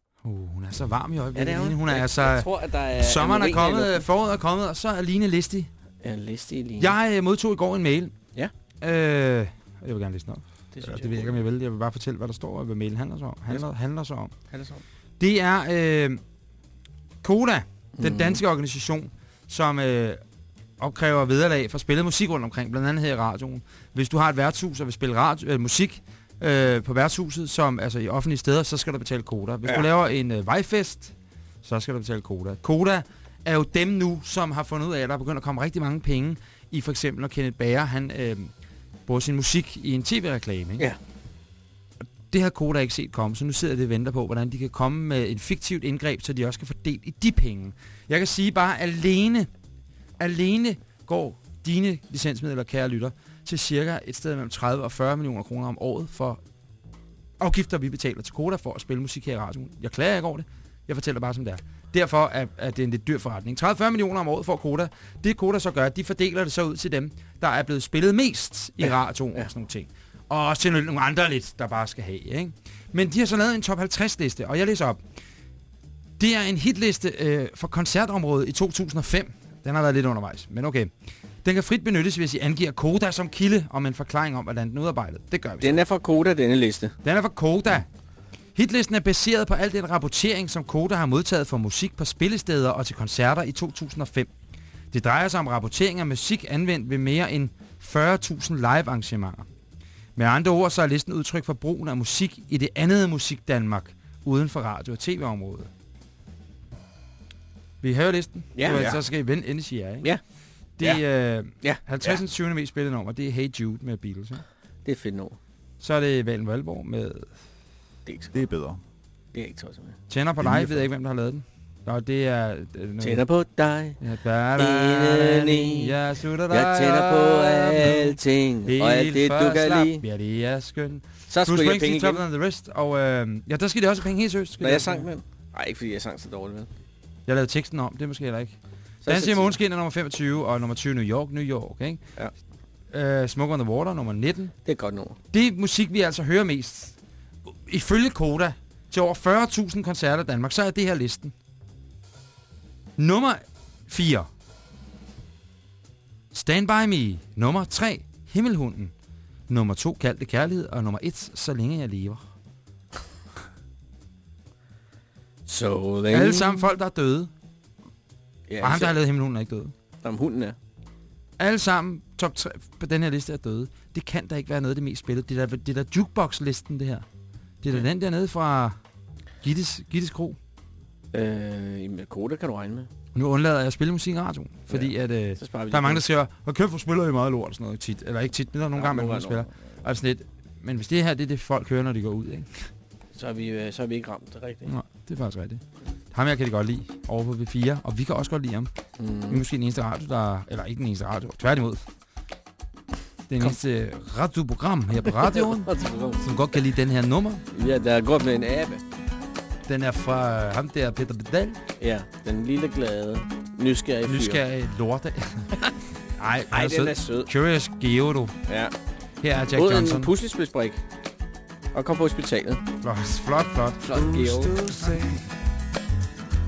Er så varm i øjeblikket. Ja, det er hun. Hun er Jeg- altså... jeg tror, at der er- sommeren er kommet, foråret er kommet, og så er Line listig. Ja, listig Line. Jeg øh, modtog i går en mail. Ja. Øh, jeg vil gerne læse den op. Det synes det jeg ved jeg ikke, om jeg vil. Jeg vil bare fortælle, hvad der står, og hvad mailen handler sig om. Handler, handler sig om. Handler sig om. Det er øh, Koda, den Mhm. danske organisation, som øh, opkræver vederlag for at spille musik rundt omkring, blandt andet her i radioen. Hvis du har et værtshus og vil spille radio, øh, musik øh, på værtshuset, som altså i offentlige steder, så skal du betale Koda. Hvis ja. Du laver en øh, vejfest, så skal du betale Koda. Koda er jo dem nu, som har fundet ud af, at der er begyndt at komme rigtig mange penge i for eksempel, når Kenneth Bager, han øh, bruger sin musik i en tv-reklame. Ja. Det har Koda ikke set komme, så nu sidder de og venter på, hvordan de kan komme med et fiktivt indgreb, så de også kan få del i de penge. Jeg kan sige bare, alene, alene går dine licensmidler, kære lytter, til cirka et sted mellem 30 og 40 millioner kroner om året for afgifter, vi betaler til Koda for at spille musik her i radioen. Jeg klager ikke over det. Jeg fortæller bare, som det er. Derfor er, er det en lidt dyr forretning. 30-40 millioner om året for Koda. Det Koda så gør, de fordeler det så ud til dem, der er blevet spillet mest i radioen og sådan nogle ting. Og også til nogle andre lidt, der bare skal have. Ikke? Men de har så lavet en top 50 liste, og jeg læser op. Det er en hitliste øh, for koncertområdet i 2005. Den har været lidt undervejs, men okay. Den kan frit benyttes, hvis I angiver Koda som kilde om en forklaring om, hvordan den er udarbejdet. Det gør vi. Den er fra Koda, denne liste. Den er fra Koda. Hitlisten er baseret på al den rapportering, som Koda har modtaget for musik på spillesteder og til koncerter i 2005. Det drejer sig om rapportering af musik anvendt ved mere end 40.000 live-arrangementer. Med andre ord så er listen udtryk for brugen af musik i det andet musik Danmark, uden for radio- og tv-området. Vi hører listen. Ja. Så, Ja. så skal I vende endelig sige ja, ikke? Ja. Det Ja. er øh, Ja. 50. 20. mest spillede nummer, det er Hey Jude med Beatles. Ikke? Det er fedt nummer. Så er det Valen Valborg med Det er ikke så Det er bedre. Det er ikke tosset med. Tænder på dig, ved jeg ikke, hvem der har lavet den. Nå, det er... noget- Tænder på dig. Ja, da, da, Indeni. jeg slutter dig Jeg tænder på alting, nu. og alt Helt det, du kan slap. lide. Ja, det er skønt. Så skulle jeg penge Top igen. the rest. Og øh, ja, der skal det også penge helt seriøst. det jeg sang med. Nej, ikke fordi jeg sang så dårligt, vel? Jeg lavede teksten om, det er måske heller ikke. Så er Dans i det Måneskin er nummer 25, og nummer 20 New York, New York, ikke? Ja. Uh, Smoke on the Water, nummer 19. Det er et godt nummer. Det er musik, vi altså hører mest. Ifølge Koda, til over 40.000 koncerter i Danmark, så er det her listen. Nummer 4. Stand By Me. Nummer 3. Himmelhunden. Nummer 2. Kald det kærlighed. Og nummer 1. Så længe jeg lever. [LAUGHS] Så længe... Alle sammen folk, der er døde. Ja, og ham, der har lavet Himmelhunden, er ikke døde. Om hunden er. Alle sammen top 3 på den her liste er døde. Det kan da ikke være noget af det mest spillede. Det er da, det er da jukebox-listen, det her. Det er da den der nede fra Gittes, Gittes Kro. Øh, med Koda kan du regne med. Nu undlader jeg at spille musik i radioen, fordi Ja, at, øh, der er mange, der siger, hvor kæft, hvor spiller I meget lort og sådan noget tit. Eller ikke tit, men der er nogle Ja, gange, man spiller. Og sådan lidt. Men hvis det her, det er det, folk hører, når de går ud, ikke? Så er vi, øh, så er vi ikke ramt det rigtigt. Nej, det er faktisk rigtigt. Ham her kan de godt lide over på V4, og vi kan også godt lide ham. Mm. Vi er måske den eneste radio, der... Eller ikke den eneste radio, tværtimod. Det er den eneste radioprogram her på radioen, [LAUGHS] som godt kan lide den her nummer. Ja, der er godt med en abe. Den er fra ham der, Peter Bedal. Ja, den lille glade, nysgerrige fyr. Nysgerrig lorte. [LAUGHS] Ej, Ej, er den sød. er sød. Curious Geo, du. Ja. Her er Jack Både Johnson. en puslespilsbrik. Og kom på hospitalet. Flot, flot, flot. Flot, Geo.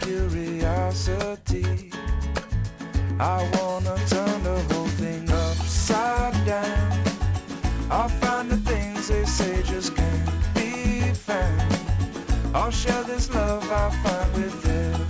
curiosity. I wanna turn the whole thing upside down. I'll find the things they say just can't be found. I'll share this love I find with everyone.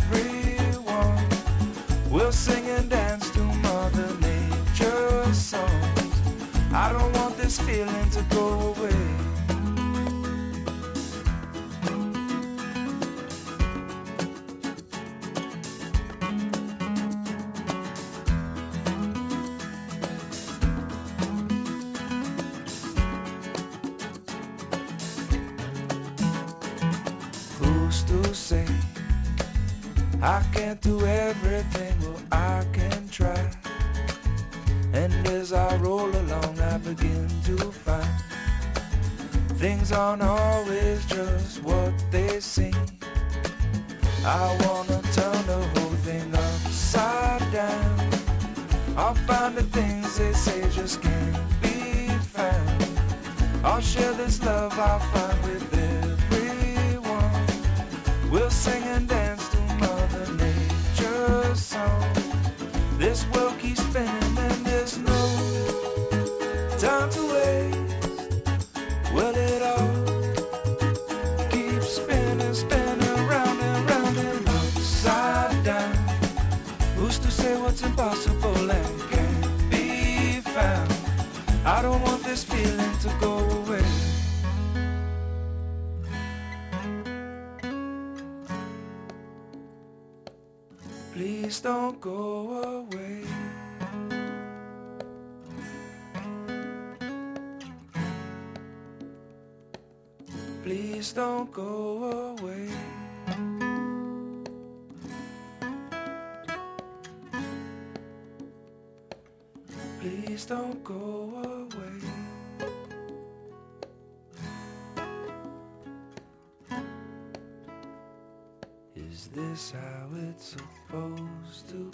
Everything? Well, I can try. And as I roll along, I begin to find things aren't always just what they seem. I wanna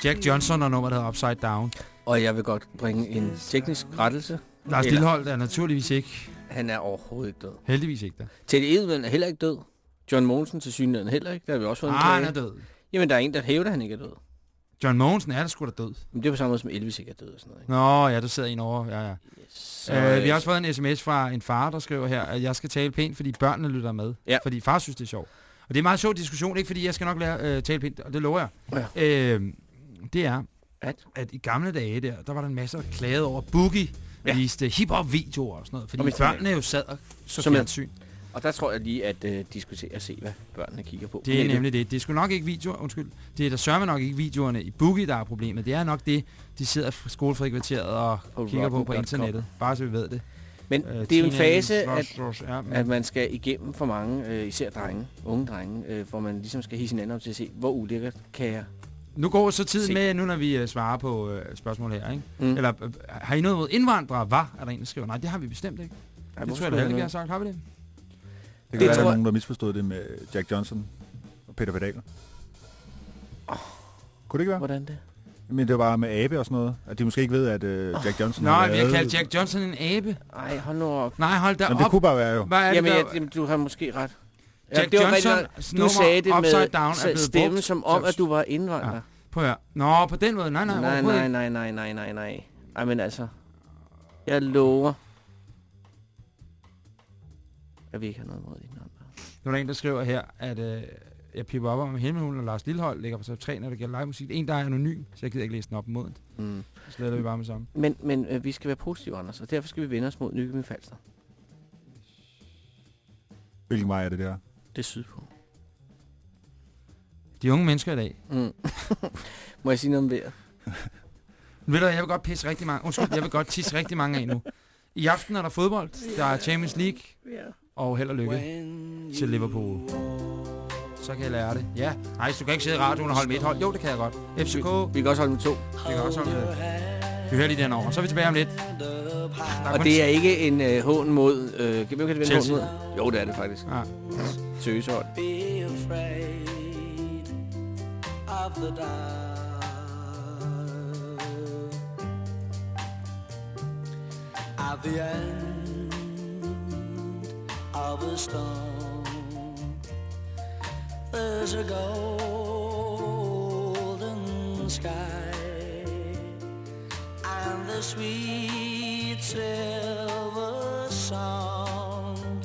Jack Johnson og nummeret hedder Upside Down. Og jeg vil godt bringe en teknisk rettelse. Lars Eller- Lillehold er naturligvis ikke. Han er overhovedet ikke død. Heldigvis ikke der. Teddy Edelman er heller ikke død. John Mogensen til synligheden heller ikke. Der har vi også fået en Ah, klage. han er død. Jamen, der er en, der hævder, at han ikke er død. John Mogensen er der sgu da død. Men det er på samme måde som Elvis ikke er død og sådan noget. Ikke? Nå, ja, der sidder en over. Ja, ja. Så, øh, vi har også fået en sms fra en far, der skriver her, at jeg skal tale pænt, fordi børnene lytter med. Ja. Fordi far synes, det er sjovt. Og det er en meget sjov diskussion, ikke fordi jeg skal nok lære øh, tale pænt, og det lover jeg. Ja. Øh, det er, at? at i gamle dage der, der var der en masse, der klagede over Boogie, ja. viste hiphop-videoer og sådan noget. Fordi Og og børnene jo sad og så er- fjernsyn. Og der tror jeg lige, at øh, de skulle se og se, hvad børnene kigger på. Det er Men nemlig det. Det er sgu nok ikke videoer, undskyld. Det er der sørger nok ikke videoerne i Boogie, der er problemet. Det er nok det, de sidder skolefrikvarteret og På kigger på på internettet. Bare så vi ved det. Men Øh, det er jo en fase, at, ja, men- at man skal igennem for mange, øh, især drenge, unge drenge, øh, hvor man ligesom skal hisse hinanden op til at se, hvor ulækkert kan jeg. Nu går så tiden Se. med, nu når vi uh, svarer på uh, spørgsmål her, ikke? Mm. Eller uh, har I noget mod indvandrere? Var er der en, der skriver? Nej, det har vi bestemt ikke. Ej, det tror jeg da heller jeg har sagt. Har vi det? Det kan Det være, der tror er jeg- nogen, der misforstod det med Jack Johnson og Peter Pedal. Oh. Kunne det ikke være? Hvordan det? Men det var bare med abe og sådan noget. At de måske ikke ved, at uh, Jack Johnson Nej, vi har kaldt Jack Johnson en abe. Ej, hold nu op. Nej, hold da Jamen, op. det kunne bare være jo. Hvad er det, Jamen, der... jeg, jamen, du har måske ret. Jack det var Johnson, rigtigt, du sagde det med Down er stemme brugt som om, at du var indvandrer. Ja. Prøv at høre. Nå, på den måde. Nej, nej, Nej, nej, nej, nej, nej, nej, nej. Ej, men altså, jeg lover, at vi ikke har noget mod indvandrere. Nu er der en, der skriver her, at øh, jeg pipper op om Himmelhulen og Lars Lillehold ligger på top 3, når det gælder live musik. En, der er anonym, så jeg gider ikke læse den op mod den. Mm. Så sletter vi bare med sammen. Men, men øh, vi skal være positive, Anders, og derfor skal vi vende os mod Nykøbing Falster. Hvilken vej er det der? Det er sydpå. De unge mennesker i dag. Mm. Må jeg sige noget om vejret? [LAUGHS] Ved du, jeg vil godt pisse rigtig mange. Undskyld, jeg vil godt tisse rigtig mange af nu. I aften er der fodbold. Der er Champions League. Og held og lykke til Liverpool. Så kan jeg lære det. Ja. Nej, så du kan ikke sidde i radioen og holde med et hold. Jo, det kan jeg godt. FCK. Vi, vi kan også holde med to. Vi kan også holde med det. Vi hører lige den over. Så er vi tilbage om lidt. Og det er ikke en øh, hån mod... Øh, kan vi være en hån Chelsea. mod? Jo, det er det faktisk. Ja. Tøsehold. be afraid of the dark. At the end of a storm, there's a golden sky and the sweet silver sound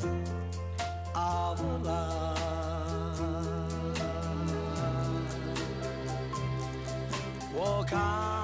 of love. Walk on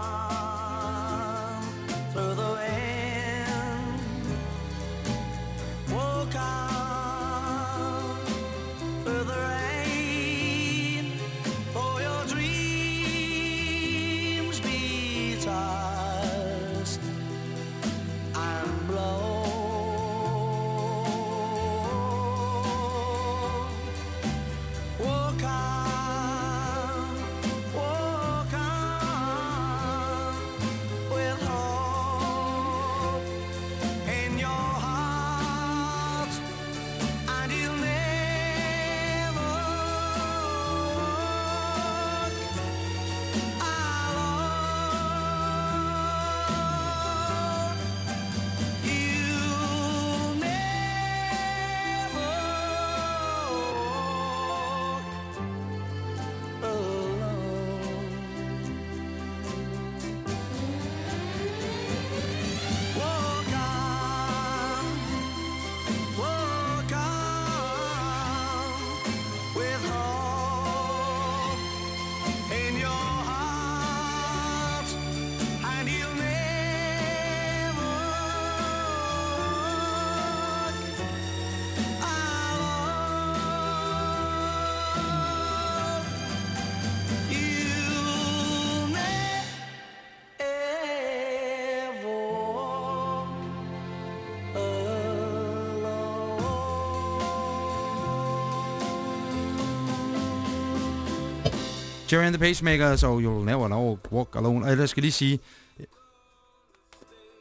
And the Pacemakers og You'll Never Know Walk Alone. Og ellers skal jeg lige sige,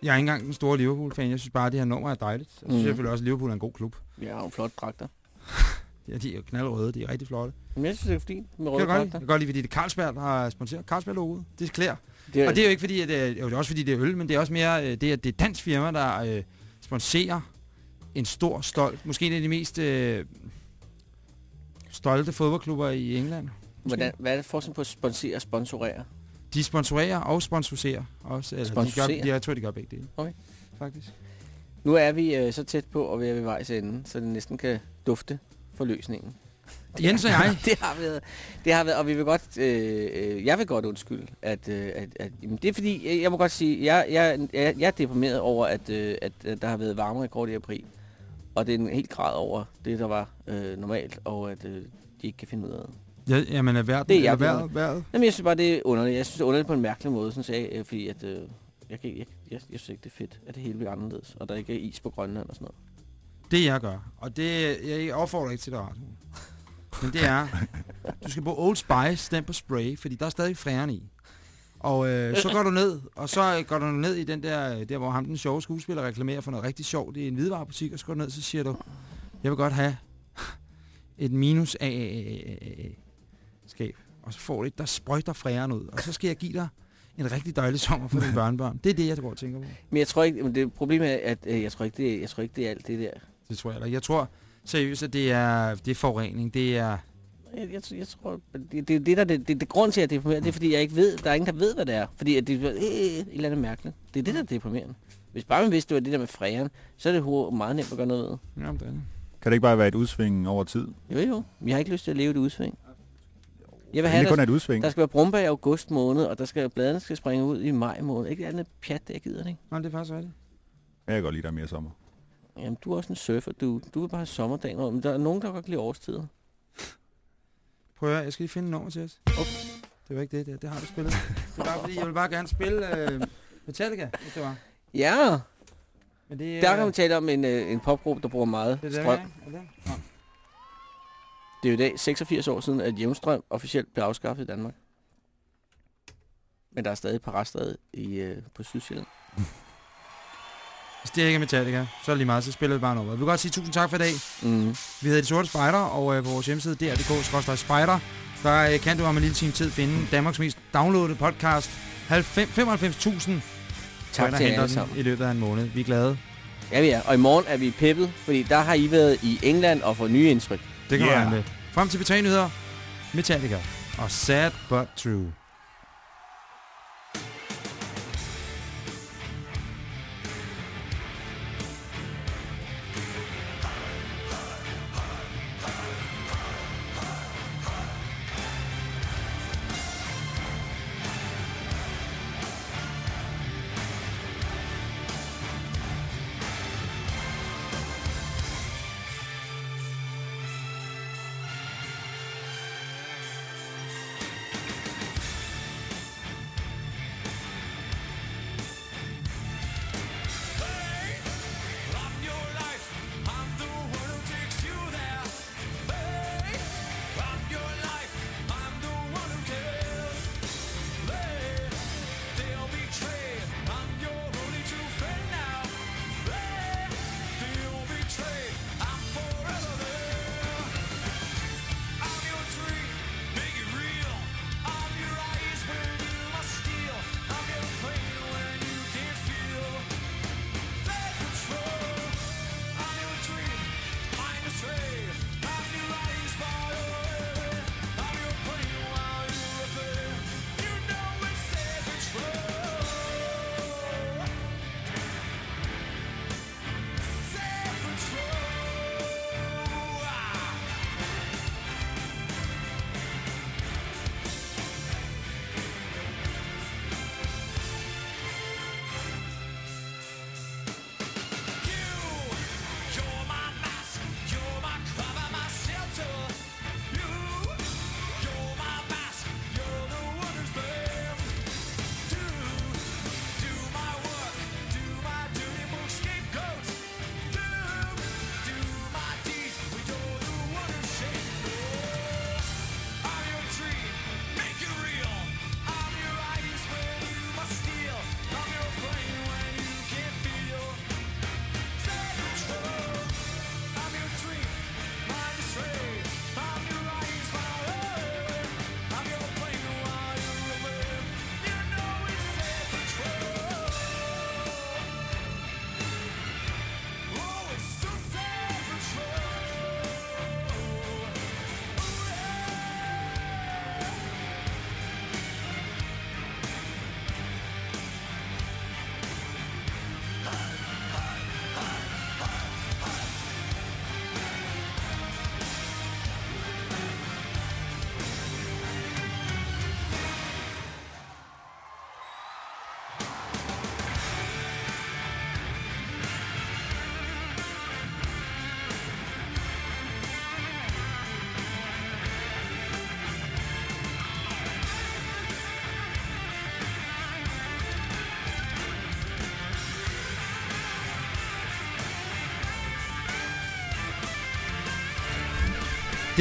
jeg er ikke engang den store Liverpool-fan. Jeg synes bare, at det her nummer er dejligt. Jeg synes Mm. selvfølgelig også, at Liverpool er en god klub. Jo en flot dragter. [LAUGHS] Ja, de er jo knaldrøde. De er rigtig flotte. Men jeg synes, det er fint med røde dragter. Jeg kan godt lide, fordi det er Carlsberg, der har sponsoreret Carlsberg-logoet. Det er klæder. Det er- Og det er jo ikke fordi, at det er, jo, det er også fordi, det er øl, men det er også mere, øh, det er, det er dansk firma, der øh, sponsorer en stor, stolt, måske en af de mest øh, stolte fodboldklubber i England. Hvordan, hvad er det forskellen på at sponsere og sponsorere? De sponsorerer og sponsorerer også. Eller de gør, de, jeg tror, de gør begge dele. Okay. Faktisk. Nu er vi øh, så tæt på at være ved vejs ende, så det næsten kan dufte for løsningen. [LAUGHS] Jens og jeg. [LAUGHS] det har været, det har været, og vi vil godt, øh, øh, jeg vil godt undskylde, at, øh, at, at jamen, det er fordi, jeg må godt sige, jeg, jeg, jeg, jeg er deprimeret over, at, øh, at, at der har været varmerekord i april, og det er en helt grad over det, der var øh, normalt, og at øh, de ikke kan finde ud af det. Ja, jamen er verden, Det er jeg vejret, vejret? Jamen, jeg synes bare, det er underligt. Jeg synes, det er underligt på en mærkelig måde, sådan øh, fordi at, øh, jeg, kan, jeg, jeg, jeg synes ikke, det er fedt, at det hele bliver anderledes, og der ikke er is på Grønland og sådan noget. Det jeg gør, og det, jeg opfordrer ikke til radio. Men det er, du skal bruge Old Spice, den på spray, fordi der er stadig fræren i. Og øh, så går du ned, og så går du ned i den der, der hvor ham den sjove skuespiller reklamerer for noget rigtig sjovt i en hvidevarebutik, og så går du ned, så siger du, jeg vil godt have et minus a skab. Og så får du et, der sprøjter fræren ud. Og så skal jeg give dig en rigtig dejlig sommer for dine børnebørn. Det er det, jeg går og tænker på. Men jeg tror ikke, men det problemet er, at øh, jeg tror ikke, det, er- jeg tror ikke, det er alt det der. Det tror jeg heller. Jeg tror seriøst, at det er, det er forurening. Det er... Jeg, jeg, jeg tror, det, det, det, der, det, det, det grund til, at det er deprimerende, det er, fordi jeg ikke ved, der er ingen, der ved, hvad det er. Fordi at det er øh, et eller andet mærkeligt. Det er det, der er deprimerende. Hvis bare man vidste, det var det der med fræren, så er det meget nemt at gøre noget ved. Jamen, det er det. Kan det ikke bare være et udsving over tid? Jo, jo. Jeg har ikke lyst til at leve et udsving. Jeg vil have, det kun der, er et udsving. der skal være brumper i august måned, og der skal bladene skal springe ud i maj måned. Ikke andet pjat, det jeg gider det ikke. Nej, det er faktisk rigtigt. Jeg kan godt lide, der er mere sommer. Jamen, du er også en surfer, du. Du vil bare have sommerdagen. Men der er nogen, der godt kan lide årstider. Prøv at høre, jeg skal lige finde en nummer til os. Okay. Det var ikke det, det, det har du spillet. Det er bare fordi, jeg vil bare gerne spille øh, Metallica, hvis det var. Ja, Men det, der kan man tale om en, øh, en popgruppe, der bruger meget det er det, strøm. Er det? Nå. Det er jo i dag 86 år siden, at jævnstrøm officielt blev afskaffet i Danmark. Men der er stadig et par rester i, øh, på Sydsjælland. Hvis det ikke er Metallica, så er det lige meget, så spiller vi bare noget. Vi vil godt sige tusind tak for i dag. Mm. Vi hedder De Sorte Spejder, og øh, på vores hjemmeside dr.dk-spejder, der øh, kan du om en lille time tid finde Danmarks mest downloadede podcast. 95.000 Tak til jer alle sammen. i løbet af en måned. Vi er glade. Ja, vi er. Og i morgen er vi peppet, fordi der har I været i England og fået nye indtryk. Det kan Yeah. med. Frem til P3-nyheder. Metallica og Sad But True.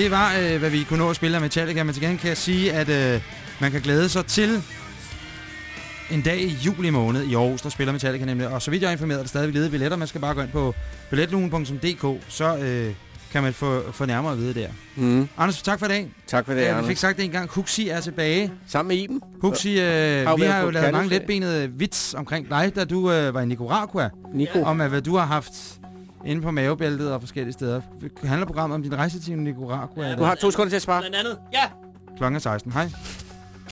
Det var, øh, hvad vi kunne nå at spille af Metallica, men til gengæld kan jeg sige, at øh, man kan glæde sig til en dag i juli måned i Aarhus, der spiller Metallica nemlig. Og så vidt jeg er informeret, er der stadig ledige billetter. Man skal bare gå ind på billetlugen.dk, så øh, kan man få, få nærmere at vide der. Mm. Anders, tak for i dag. Tak for det, Ja, vi fik sagt det en gang. Huxi er tilbage. Sammen med Iben. Huxi, øh, Har vi har jo lavet mange letbenede vits omkring dig, da du øh, var i Nicaragua. Nico. Om hvad du har haft inde på mavebæltet og forskellige steder. Handler programmet om din rejse til Nicaragua? Du har to sekunder til at svare. Blandt andet. Ja. Klokken er 16. Hej.